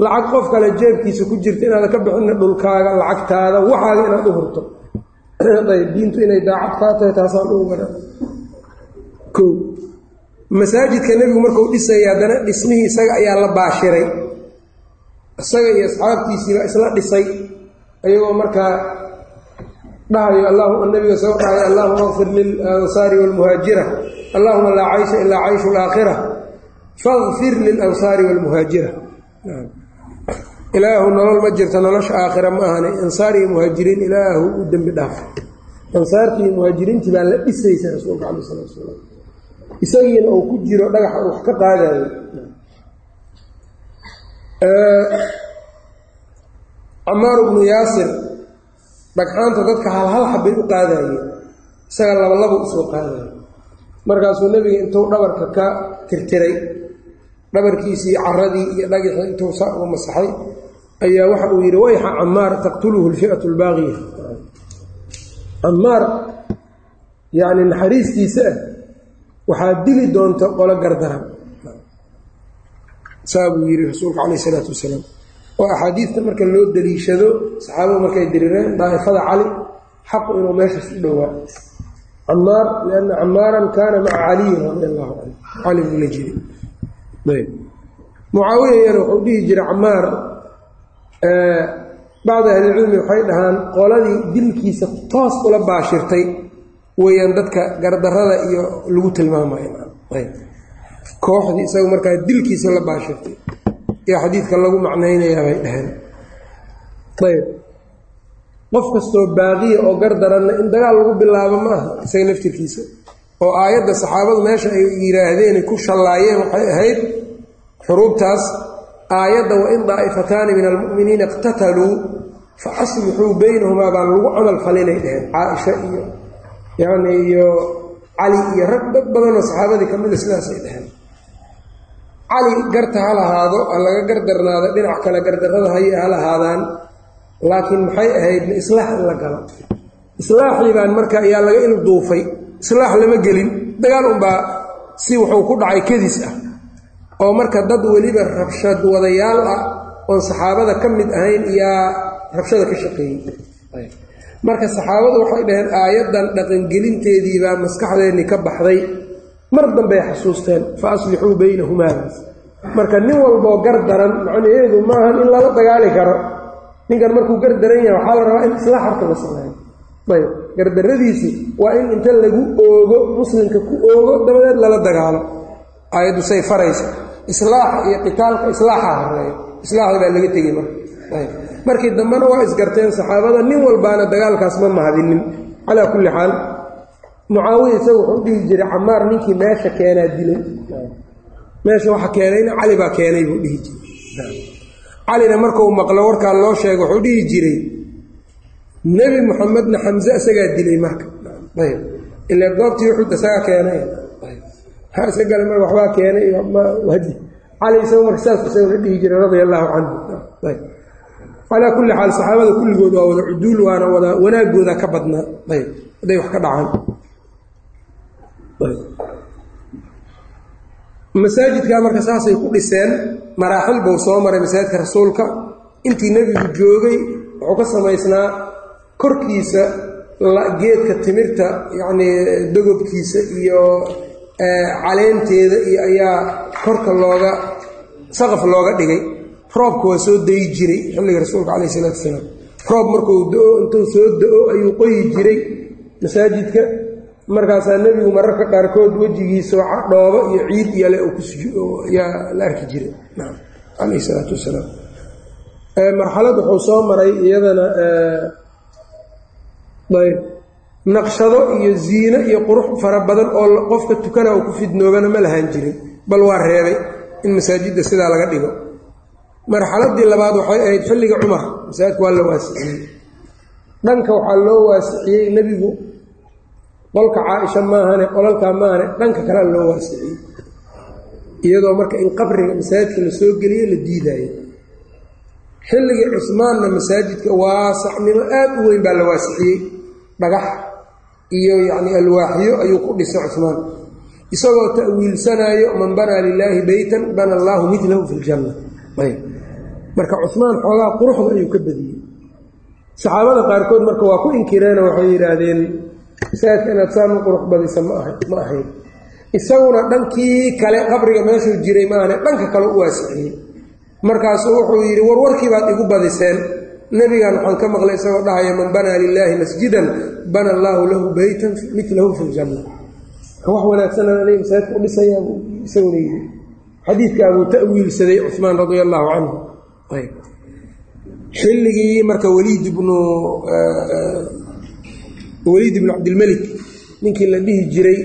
lacag qof kale jeebkiisa ku jirta inaada ka bixina dhulkaaga lacagtaada waxaaga inaad u hurto. <clears throat> Ayb diintu inay daacad kaa tahay taasaan ugu gara o masaajidka nebigu markuu dhisaya haddana dhismihii isaga ayaa la baashiray. Isaga iyo asxaabtiisiiba isla dhisay ayagoo markaa dhahayo nabiga soo dhahay allahuma akfir lilansaari waalmuhaajira allahuma laa caysha ilaa cayshu laakhira fakfir lilansaari waalmuhaajira ilaahu nolol ma jirto nolosha aakhira ma ahane ansaar iyo muhaajiriin ilaahu u dembi dhaaf. Ansaartii iyo muhaajiriintii baa la dhisaysa rasuulka cala sala slam isagiina uu ku jiro dhagaxa wax ka qaadayo camaar bnu yaasir dhagxaanta dadka halhal xabay u qaadaye isaga labalabuu u soo qaadayo markaasuu nebiga intuu dhabarka ka tirtiray dhabarkiisii caradii iyo dhagixii intuu saa uga masaxay ayaa waxa uu yidhi wayxa camaar taqtuluhu lfi'atu albaaqiya camaar yacni naxariistiisa ah waxaa dili doonta qolo gardaran. Saa buu yidhi rasuulka calayh isalaatu wasalaam. Oo axaadiidta marka loo daliishado saxaabadu markay dirireen daa'ifada cali xaqu inuu meeshaas u dhowaa camaar lianna camaaran kaana maca caliyin radi allahu canhu. Cali buu la jiri mucaawiyayana wuxuu dhihi jiray camaar bacdi ahlicilmi waxay dhahaan qoladii dilkiisa toos ula baashirtay weeyaan dadka gardarada iyo lagu tilmaamayo kooxdii isaga markaa dilkiisa la baashirtay iyo xadiidka lagu macnaynayaa bay dhaheen. Ayb. Qof kastoo baaqiya oo gardaranna in dagaal lagu bilaabo ma aha isaga naftirkiisa oo aayadda saxaabadu meesha ay yidhaahdeen ku shallaayeen waxay ahayd xuruubtaas aayadda wain daa'ifataani min almu'miniina iqtataluu fa aslixuu baynahumaa baan lagu camal falinay dheheen caaisha iyo yacni iyo cali iyo rag dad badanoo saxaabadii ka mida sidaasay dheheen cali garta ha lahaado ha laga gardarnaado dhinac kale gardarrada hay ha lahaadaan laakiin maxay ahaydna islaax in la galo. Islaaxii baan marka ayaa laga ilduufay islaax lama gelin. Dagaal unbaa si wuxuu ku dhacay kadis ah. Oo marka dad weliba rabshad wadayaal ah oon saxaabada ka mid ahayn iyaa rabshada ka shaqeeyey. Marka saxaabadu waxay dhaheen aayaddan dhaqangelinteedii baa maskaxdeenni ka baxday. Mar dambey xasuusteen fa aslixuu baynahumaadaas marka nin walboo gar daran macnaheedu maahan in lala dagaali karo. Ninkan markuu gar daran yahay waxaa la rabaa in islaax harka la sameeyo. Ayb gardaradiisi waa in inta lagu oogo muslimka ku oogo dabadeed lala dagaalo. Aayaddu say faraysa. Islaaxa iyo qitaalka islaaxa hareeyo islaaxda baa laga tegey marka. Markii dambena waa isgarteen saxaabada nin walbaana dagaalkaas ma mahadinin. Calaa kulli xaal mucaawiya isaga wuxuu dhihi jiray camaar ninkii meesha keenaa dilay. Meesha waxa keenayna cali baa keenay buu dhihi jiray. Calina markuu maqlo warkaa loo sheego wuxuu dhihi jiray nebi moxamedna xamse isagaa dilay marka. Ila goobtii uxud isagaa keenay. Maxaa mar waxbaa keenay cali isaga marka saas isaguna dhihi jiray radia allaahu canhu calaa kulli xaal saxaabada kulligood waa wada cuduul waana wada wanaagooda ka badnaa. Ayb. Hadday wax ka dhacaan. Masaajidkaa marka saasay ku dhiseen maraaxil buu soo maray masaajidka rasuulka. Intii nebigu joogay wuxuu ka samaysnaa korkiisa geedka timirta yacnii dogobkiisa iyo caleenteeda iyo ayaa korka looga saqaf looga dhigay. Roobka waa soo dayi jiray xilliga rasuulka calayh isalaatu wasalaam roob markuu do-o intuu soo do-o ayuu qoyi jiray masaajidka. Markaasaa nebigu mararka qaarkood wejigiisao dhoobo iyo ciid yale yaa la arki jiray. Calayh isalaatu wasalaam. Marxalad wuxuu soo maray iyadana ayb naqshado iyo ziino iyo qurux fara badan oo qofka tukana uu ku fidnoobana ma lahaan jirin. Bal waa reebay in masaajidda sidaa laga dhigo. Marxaladii labaad waxay ahayd xilliga cumar. Masaajidka waa la waasiciyey. Dhanka waxaa loo waasiciyey nebigu qolka caaisha maahane qolalkaa maahane dhanka kale loo waasiciyey. Iyadoo marka in qabriga masaajidka la soo geliyo la diidaayo. Xilligii cusmaanna masaajidka waasacnimo aad u weyn baa la waasiciyey dhagax iyo yacni alwaaxyo ayuu ku dhisay cusmaan isagoo ta'wiilsanaayo man banaa lilaahi beytan bana allaahu midlahu fi ljanna marka cusmaan xoogaa quruxda ayuu ka badiyey. Saxaabada qaarkood marka waa ku inkireeno waxay yidhaahdeen masaajidka inaad saan qurux badisa ma aha ma ahayn isaguna dhankii kale qabriga meeshuu jiray maahane dhanka kale u waasiciyey markaasuu wuxuu yidhi warwarkii baad igu badiseen nebigan waxaan ka maqlay isagoo dhahaya man banaa lilaahi masjidan bana allaahu lahu beytan milahu fi ljanna wax wanaagsan anay masaajidka u dhisayaa isaguna yidhi. Xadiidkaa buu ta'wiilsaday cumaan radia allaahu canhu. Xilligii marka waliid ibnu waliid ibnu cabdilmelik ninkii la dhihi jiray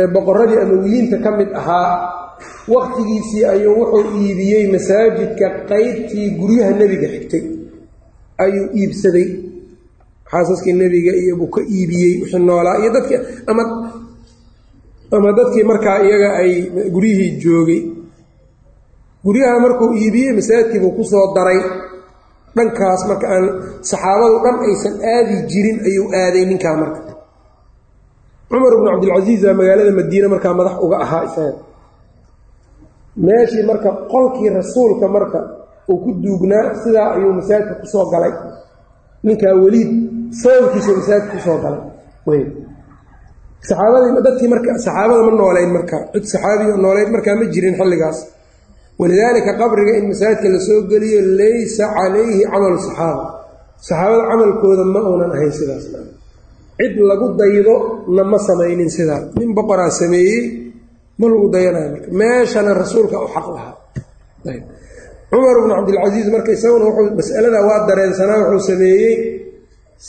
ee boqoradii amawiyiinta ka mid ahaa waqtigiisii ayuu wuxuu iibiyey masaajidka qeybtii guryaha nebiga xigtay ayuu iibsaday. Xaasaskii nebiga iyo buu ka iibiyey wixii noolaa. Iyo dadkii ama ama dadkii markaa iyaga ay guryihii joogay. Guryaha markuu iibiyey masaajidkiibuu ku soo daray. Dhankaas marka aan saxaabadu dhan aysan aadi jirin ayuu aaday ninkaa marka. Cumar ibnu cabdilcasiis baa magaalada madiine markaa madax uga ahaa isaga. Meeshii marka qolkii rasuulka marka uu ku duugnaa sidaa ayuu masaajidka ku soo galay. Ninkaa weliid sababkiisa masaajidka ku soo galay. Saxaabadii dadkii marka saxaabada ma nooleyn marka. Cid saxaabiga nooleyd markaa ma jirin xilligaas. Walidaalika qabriga in masaajidka la soo geliyo laysa calayhi camalu saxaaba. Saxaabada camalkooda ma uunan ahayn sidaas. Cid lagu daydo na ma samaynin sidaa nin boqoraa sameeyey ma lagu dayanayo. Marka meeshana rasuulka u xaq lahaa cumar bnu cabdilcasiis marka isaguna wuxuu masalada waa dareensanaa wuxuu sameeyey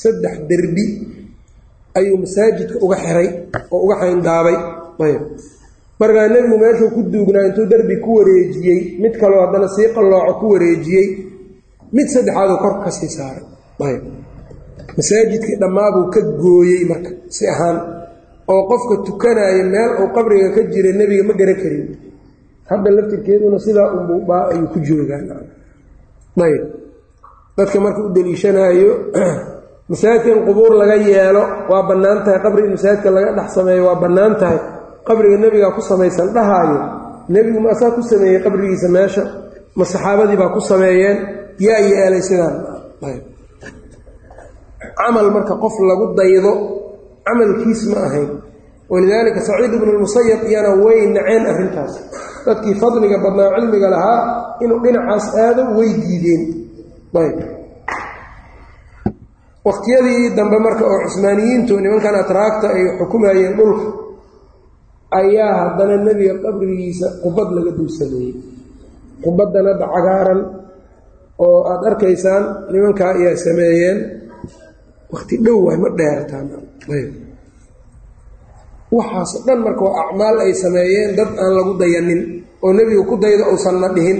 saddex derbi ayuu masaajidka uga xiray oo uga xayndaabay ayb. Markaa nebigu meeshuu ku duugnaa intuu derbi ku wareejiyey mid kaloo haddana sii qallooco ku wareejiyey mid saddexaaduu kor ka sii saaray. Ayb. Masaajidkii dhammaabuu ka gooyey marka si ahaan oo qofka tukanaayo meel uu qabriga ka jira nebiga ma garan karin hadda laftirkeeduna sidaa unbubaa ayuu ku joogaan ayb dadka marka u daliishanaayo <clears throat> masaajidka in qubuur laga yeelo waa bannaan tahay. Qabri in masaajidka laga dhex sameeyo waa bannaan tahay. Qabriga nebigaa ku samaysan dhahaayo. Nebigu ma asaa ku sameeyey qabrigiisa meesha? Ma saxaabadii baa ku sameeyeen? Yaa yeelay sidaan. Camal marka qof lagu daydo camalkiis ma ahayn. Walidaalika saciid ibnu lmusayab iyana way naceen arrintaas dadkii fadliga badnaa cilmiga lahaa inuu dhinacaas aado way diideen. Ayb. Waqtiyadii dambe marka oo cusmaaniyiintu nimankan atraagta ay xukumayeen dhulka ayaa haddana nebiga qabrigiisa qubad laga dul sameeyey qubaddan hadda cagaaran oo aada arkaysaan nimankaa ayaa sameeyeen. Waqti dhow waay ma dheerataan waxaasoo dhan marka waa acmaal ay sameeyeen dad aan lagu dayanin oo nebigu ku dayda uusanna dhihin.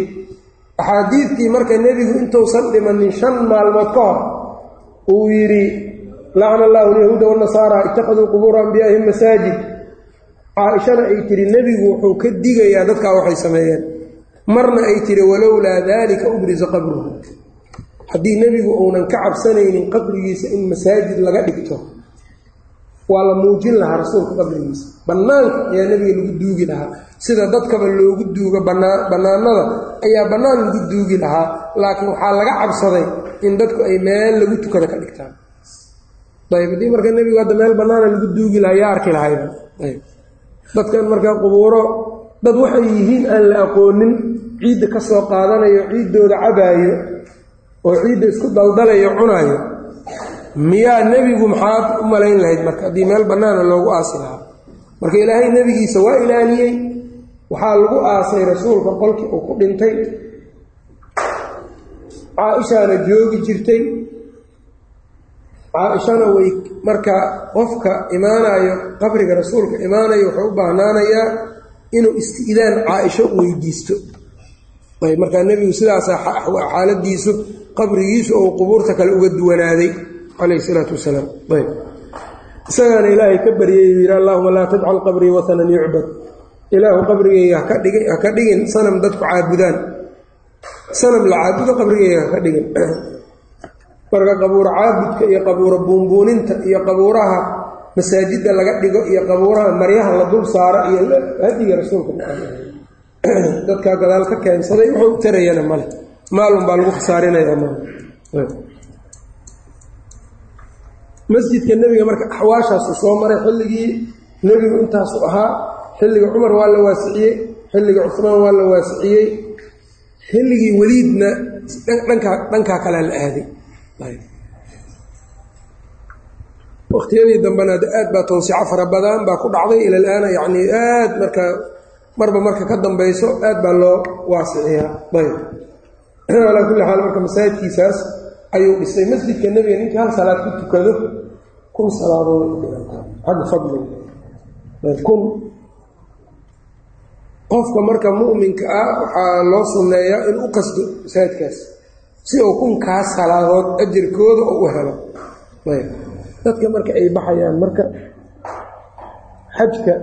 Axaadiidkii marka nebigu intuusan dhimanin shan maalmood ka hor uu yidhi lacna allahu alyahuuda wanasaara ittakhaduu qubuura anbiyaa'ihim masaajid. Caa-ishana ay tihi nebigu wuxuu ka digayaa dadkaa waxay sameeyeen. Marna ay tihi walowlaa daalika ubrisa qabruhu. Haddii nebigu uunan ka cabsanaynin qabrigiisa in masaajid laga dhigto waa la muujin lahaa rasuulka qabrigiisa. Bannaanka ayaa nebiga lagu duugi lahaa. Sida dadkaba loogu duugo bannaanada ayaa bannaan lagu duugi lahaa. Laakiin waxaa laga cabsaday in dadku ay meel lagu tukada ka dhigtaan. Ayb haddii marka nebigu hadda meel bannaana lagu duugi lahaa yaa arki lahayba ayb dadkan marka qubuuro dad waxay yihiin aan la aqoonin ciidda ka soo qaadanayo ciiddooda cabaayo oo ciidda isku daldalayo cunaayo miyaa nebigu maxaad u malayn lahayd marka? Haddii meel bannaana loogu aasi lahaa. Marka ilaahay nebigiisa waa ilaaliyey. Waxaa lagu aasay rasuulka qolkii uu ku dhintay. Caa-ishaana joogi jirtay. Caa-ishana way marka qofka imaanayo qabriga rasuulka imaanayo wuxuu u baahnaanayaa inuu isti'daan caa-isho weydiisto. Markaa nebigu sidaasa xaaladiisu qabrigiisu ou qubuurta kale uga duwanaaday calayhi salaatu wasalaam ayb isagaana ilaahay ka baryay yidhi allahuma laa tajcal qabrii wahanan yucbad ilaahu qabrigayga ha ka dhigin sanam dadku caabudaan sanam la caabudo qabrigayga haka dhigin marka qabuuro caabudka iyo qabuuro buunbuuninta iyo qabuuraha masaajidda laga dhigo iyo qabuuraha maryaha la dul saaro iyo hadiga rasuulka dadkaa gadaal ka keensaday wuxuu u tarayana male maalun baa lagu khasaarinaya mal masjidka nebiga marka axwaashaasu soo maray xilligii nebigu intaasu ahaa xilliga cumar waa la waasiciyey xilliga cusmaan waa la waasiciyey xilligii weliidna dhankaa kalea la aaday. Waqtiyadii dambena aad baa tawsico fara badan baa ku dhacday ila alaana yacni aad marka marba marka ka dambayso aad baa loo waasiciyaa. Ayb. <clears throat> Calaa kulli xaal marka masaajidkiisaas ayuu dhisay. Masjidka nebiga ninkii hal salaad ku tukado kun salaadood xagga fadliga. Kun. Qofka marka mu'minka ah waxaa loo sunneeyaa in u qasdo masaajidkaas si uu kunkaas salaadood ajirkooda oo u helo. Dadka marka ay baxayaan marka xajka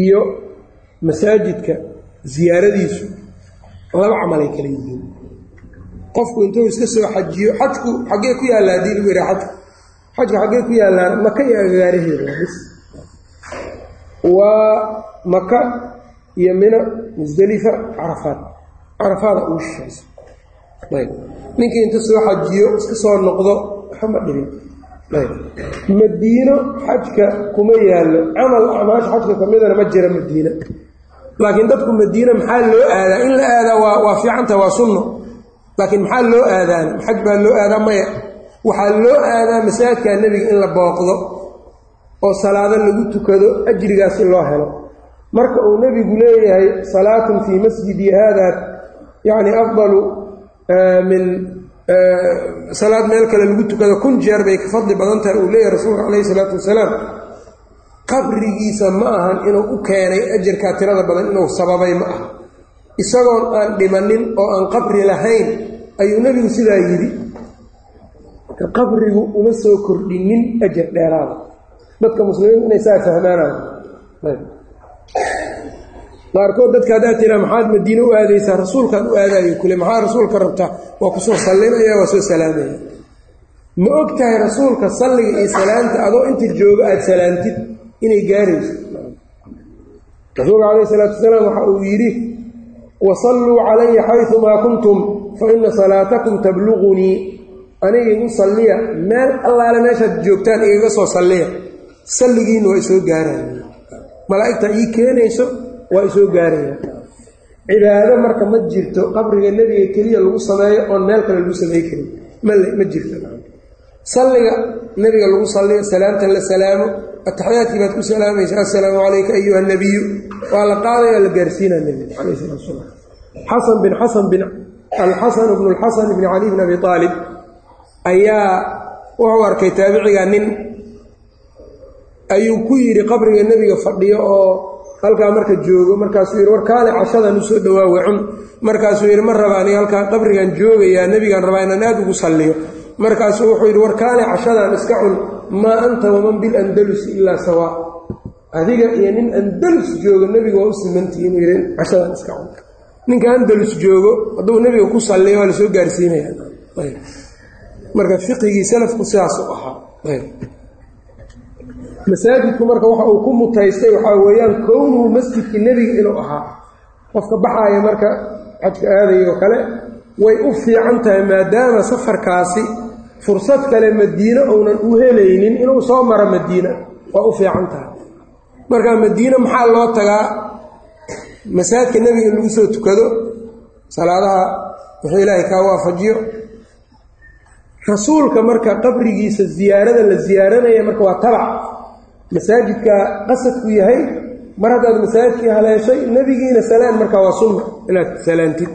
iyo masaajidka siyaaradiisu laba camalay kala yihiin qofku intuu iska soo xajiyo xajku xaggee ku yaallaa haddii lagu yidhaha xajku xajku xaggee ku yaallaan maka iyo agagaaraheeda waa maka iyo mina musdelifa carafaad. Carafaada ugu shishaysa ayb. Ninkii inta soo xajiyo iska soo noqdo waxama dhibin. Ayb. Madiino xajka kuma yaallo. Camal acmaasha xajka kamidana ma jira madiina. Laakiin dadku madiina maxaa loo aadaa? In la aadaa waa fiicanta waa sunno laakiin maxaa loo aadaana xaj baa loo aadaa maya. Waxaa loo aadaa masaajidka nebiga in la booqdo oo salaado lagu tukado ajrigaas in loo helo. Marka uu nebigu leeyahay salaatun fii masjidi haada yacni afdalu min salaad meel kale lagu tukado kun jeer bay ka fadli badan tahay uu leeyahay rasuulka calayhi isalaatu wasalaam. Qabrigiisa ma ahan inuu u keenay ajarkaa tirada badan inuu sababay ma aha. Isagoon aan dhimanin oo aan qabri lahayn ayuu nebigu sidaa yidhi qabrigu uma soo kordhinin ajar dheeraada. Dadka muslimiintu inay saa fahmaanaan. Qaarkood dadka haddaad tiraa maxaad madiine u aadaysaa? Rasuulkaan u aadayo kule. Maxaa rasuulka rabtaa waa ku soo sallinaya waa soo salaamaya. Ma og tahay rasuulka salliga iyo salaanta adoo inta joogo aada salaantid inay gaarayso? Rasuulka calayh isalaatu wasalaam waxa uu yidhi wasalluu calaya xayumaa kuntum fa ina salaatakum tabluqunii aniga igu salliya meel allaale meeshaad joogtaan igaga soo salliya salligiinna waa isoo gaaraya malaa'igta ii keenayso waa isoo gaaraya cibaado marka ma jirto qabriga nebiga keliya lagu sameeyo oon meel kale lagu samey karin ma jirto salliga nebiga lagu salliyo salaamta la salaamo ataxiyaadkii baad ku salaamaysa assalaamu calayka ayuha nabiyu waa la qaadaya la gaarsiinaa nebiga calayh salatu salaam xasan bin xasan bin alxasan bnu lxasan bni cali bn abi aalib ayaa wuxuu arkay taabiciga nin. Ayuu ku yidhi qabriga nebiga fadhiyo oo halkaa marka joogo markaasuu yidhi war kaale cashadan u soo dhawaawe cun markaasuu yidhi ma raba aniga halkaa qabrigan joogayaa nebigaan rabaa inaan aad ugu salliyo. Markaasuu wuxuu yidhi war kaale cashadan iska cun maa anta waman bilandalusi ilaa sawaa adiga iyo nin andalus joogo nebiga waa u simantihiin yidhi cashadan iska cun ninka andalus joogo hadduu nebiga ku salliyo waa la soo gaarsiinaya. Marka fiqigii salafku sidaas u ahaa masaajidku marka waxa uu ku mutaystay waxaa weeyaan kownuhu masjidka nebiga inuu ahaa. Qofka baxaaya marka xajka aadayoo kale way u fiican tahay maadaama safarkaasi fursad kale madiine uunan u helaynin inuu soo maro madiina. Waa u fiican tahay. Marka madiine maxaa loo tagaa masaajidka nebiga in lagu soo tukado salaadaha wuxuu ilaahay kaa waafajiyo. Rasuulka marka qabrigiisa ziyaarada la ziyaaranaya marka waa tabac masaajidka qasadku yahay mar haddaad masaajidkii haleeshay nebigiina salaan markaa waa sunna inaad salaantid.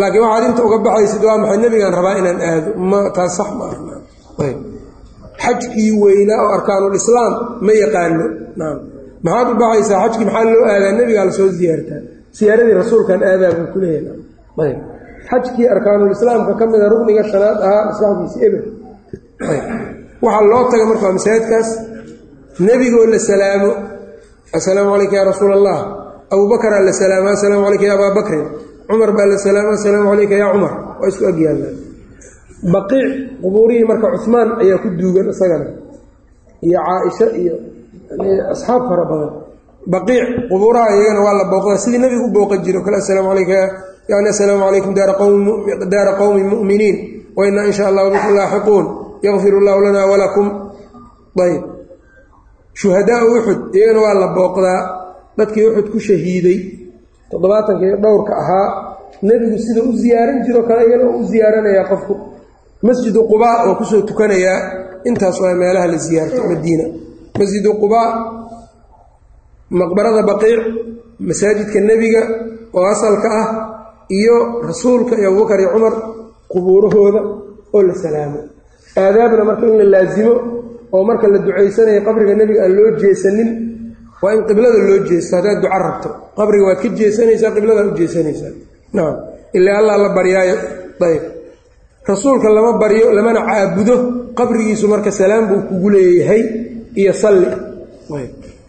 Laakiin waxaad inta uga baxaysid waa maxay nebigaan rabaa inaan aado? Ma taas sax ma xajkii weynaa oo arkaanulislaam ma yaqaano maxaad u baxaysaa xajkii maxaa loo aadaa nebigaa la soo ziyaartaa? Siyaaradii rasuulkan aadaa buu ku leeyahay xajkii arkaanulislaamka ka mida rugniga shanaad ahaa maslaxdiisi eber. Waxaa loo taga marka waa masaajidkaas. Nebigoo la salaamo assalaamu calayka yaa rasuula allah abubakaraa la salaamo assalaamu calayka ya abaa bakrin. Cumar baa la salaamo assalaamu calayka yaa cumar. Waa isku agyaallaan baqiic qubuurihii marka cuhmaan ayaa ku duugan isagana. Iyo caaisha iyo asxaab fara badan. Baqiic qubuuraha iyagana waa la booqdaa. Sidii nebigu u booqan jiro kale assalaamu calayka yani assalaamu calaykum daara qowmi mu'miniin. Wa inaa in sha allahu bikum laaxiquun. Yakfir allahu lana walakum ayb shuhadaau uxud iyagana waa la booqdaa. Dadkii uxud ku shahiiday. Toddobaatanka iyo dhowrka ahaa nebigu sida u ziyaaran jiro kale iyana u ziyaaranayaa qofku. Masjidu qubaa oo ku soo tukanayaa. Intaas waa meelaha la ziyaarto madiina masjidu qubaa maqbarada baqiic masaajidka nebiga oo asalka ah iyo rasuulka iyo abubakar iyo cumar qubuurahooda oo la salaamo. Aadaabna marka in la laasimo oo marka la ducaysanayo qabriga nebiga aan loo jeesanin waa in qiblada loo jeesto haddaad duca rabto. Qabriga waad ka jeesanaysaa qibladaad u jeesanaysaa. Nacam ilaa allah la baryaayo. Ayb rasuulka lama baryo lamana caabudo. Qabrigiisu marka salaam buu kugu leeyahay iyo salli.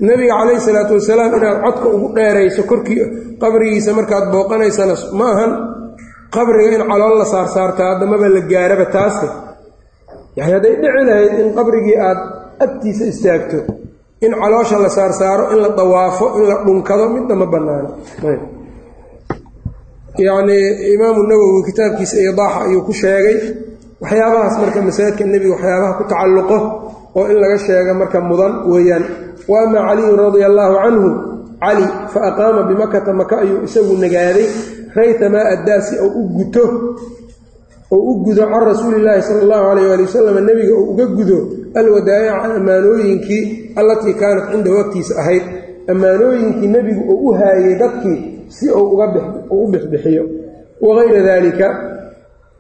Nebiga calayhi salaatu wasalaam inaad codka ugu dheerayso korkii qabrigiisa markaad booqanaysana ma ahan qabriga in calool la saarsaartaa haddamaba la gaaraba taase yani hadday dhici lahayd in qabrigii aad agtiisa istaagto in caloosha la saarsaaro in la dawaafo in la dhunkado midna ma bannaano. Yacnii imaamu nawowi kitaabkiisa idaaxa ayuu ku sheegay waxyaabahaas marka masaajidka nebiga waxyaabaha ku tacalluqo oo in laga sheega marka mudan weeyaan. Wa ama caliyun radia allaahu canhu cali fa aqaama bimakata maka ayuu isagu nagaaday raytamaa addaasi oo u guto oo u gudo can rasuulillaahi sala allahu calayh waali wasalam nebiga oo uga gudo alwadaa'ica ammaanooyinkii allatii kaanat cindahu agtiisa ahayd. Ammaanooyinkii nebigu oo u haayey dadkii si uu u bixbixiyo wagayra daalika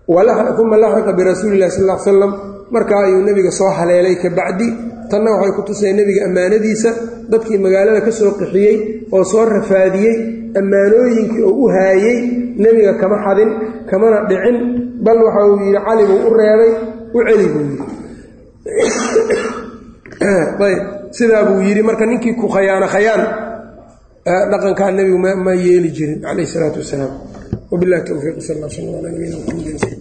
uma laxiqa birasuuli illahi sal l salam markaa ayuu nebiga soo haleelay ka bacdi tanna waxay ku tusay nebiga ammaanadiisa dadkii magaalada ka soo qixiyey oo soo rafaadiyey ammaanooyinkii oo u haayey nebiga kama xadin kamana dhicin bal waxa uu yidhi cali buu u reebay u celi buu yidhi. <coughs> Sidaa buu yidhi marka ninkii ku khayaano khayaan dhaqankaa nebigu ma yeeli jirin calayh isalaatu wasalaam. Wabilahi towfiiq sal sal ala nabiyina mxamedin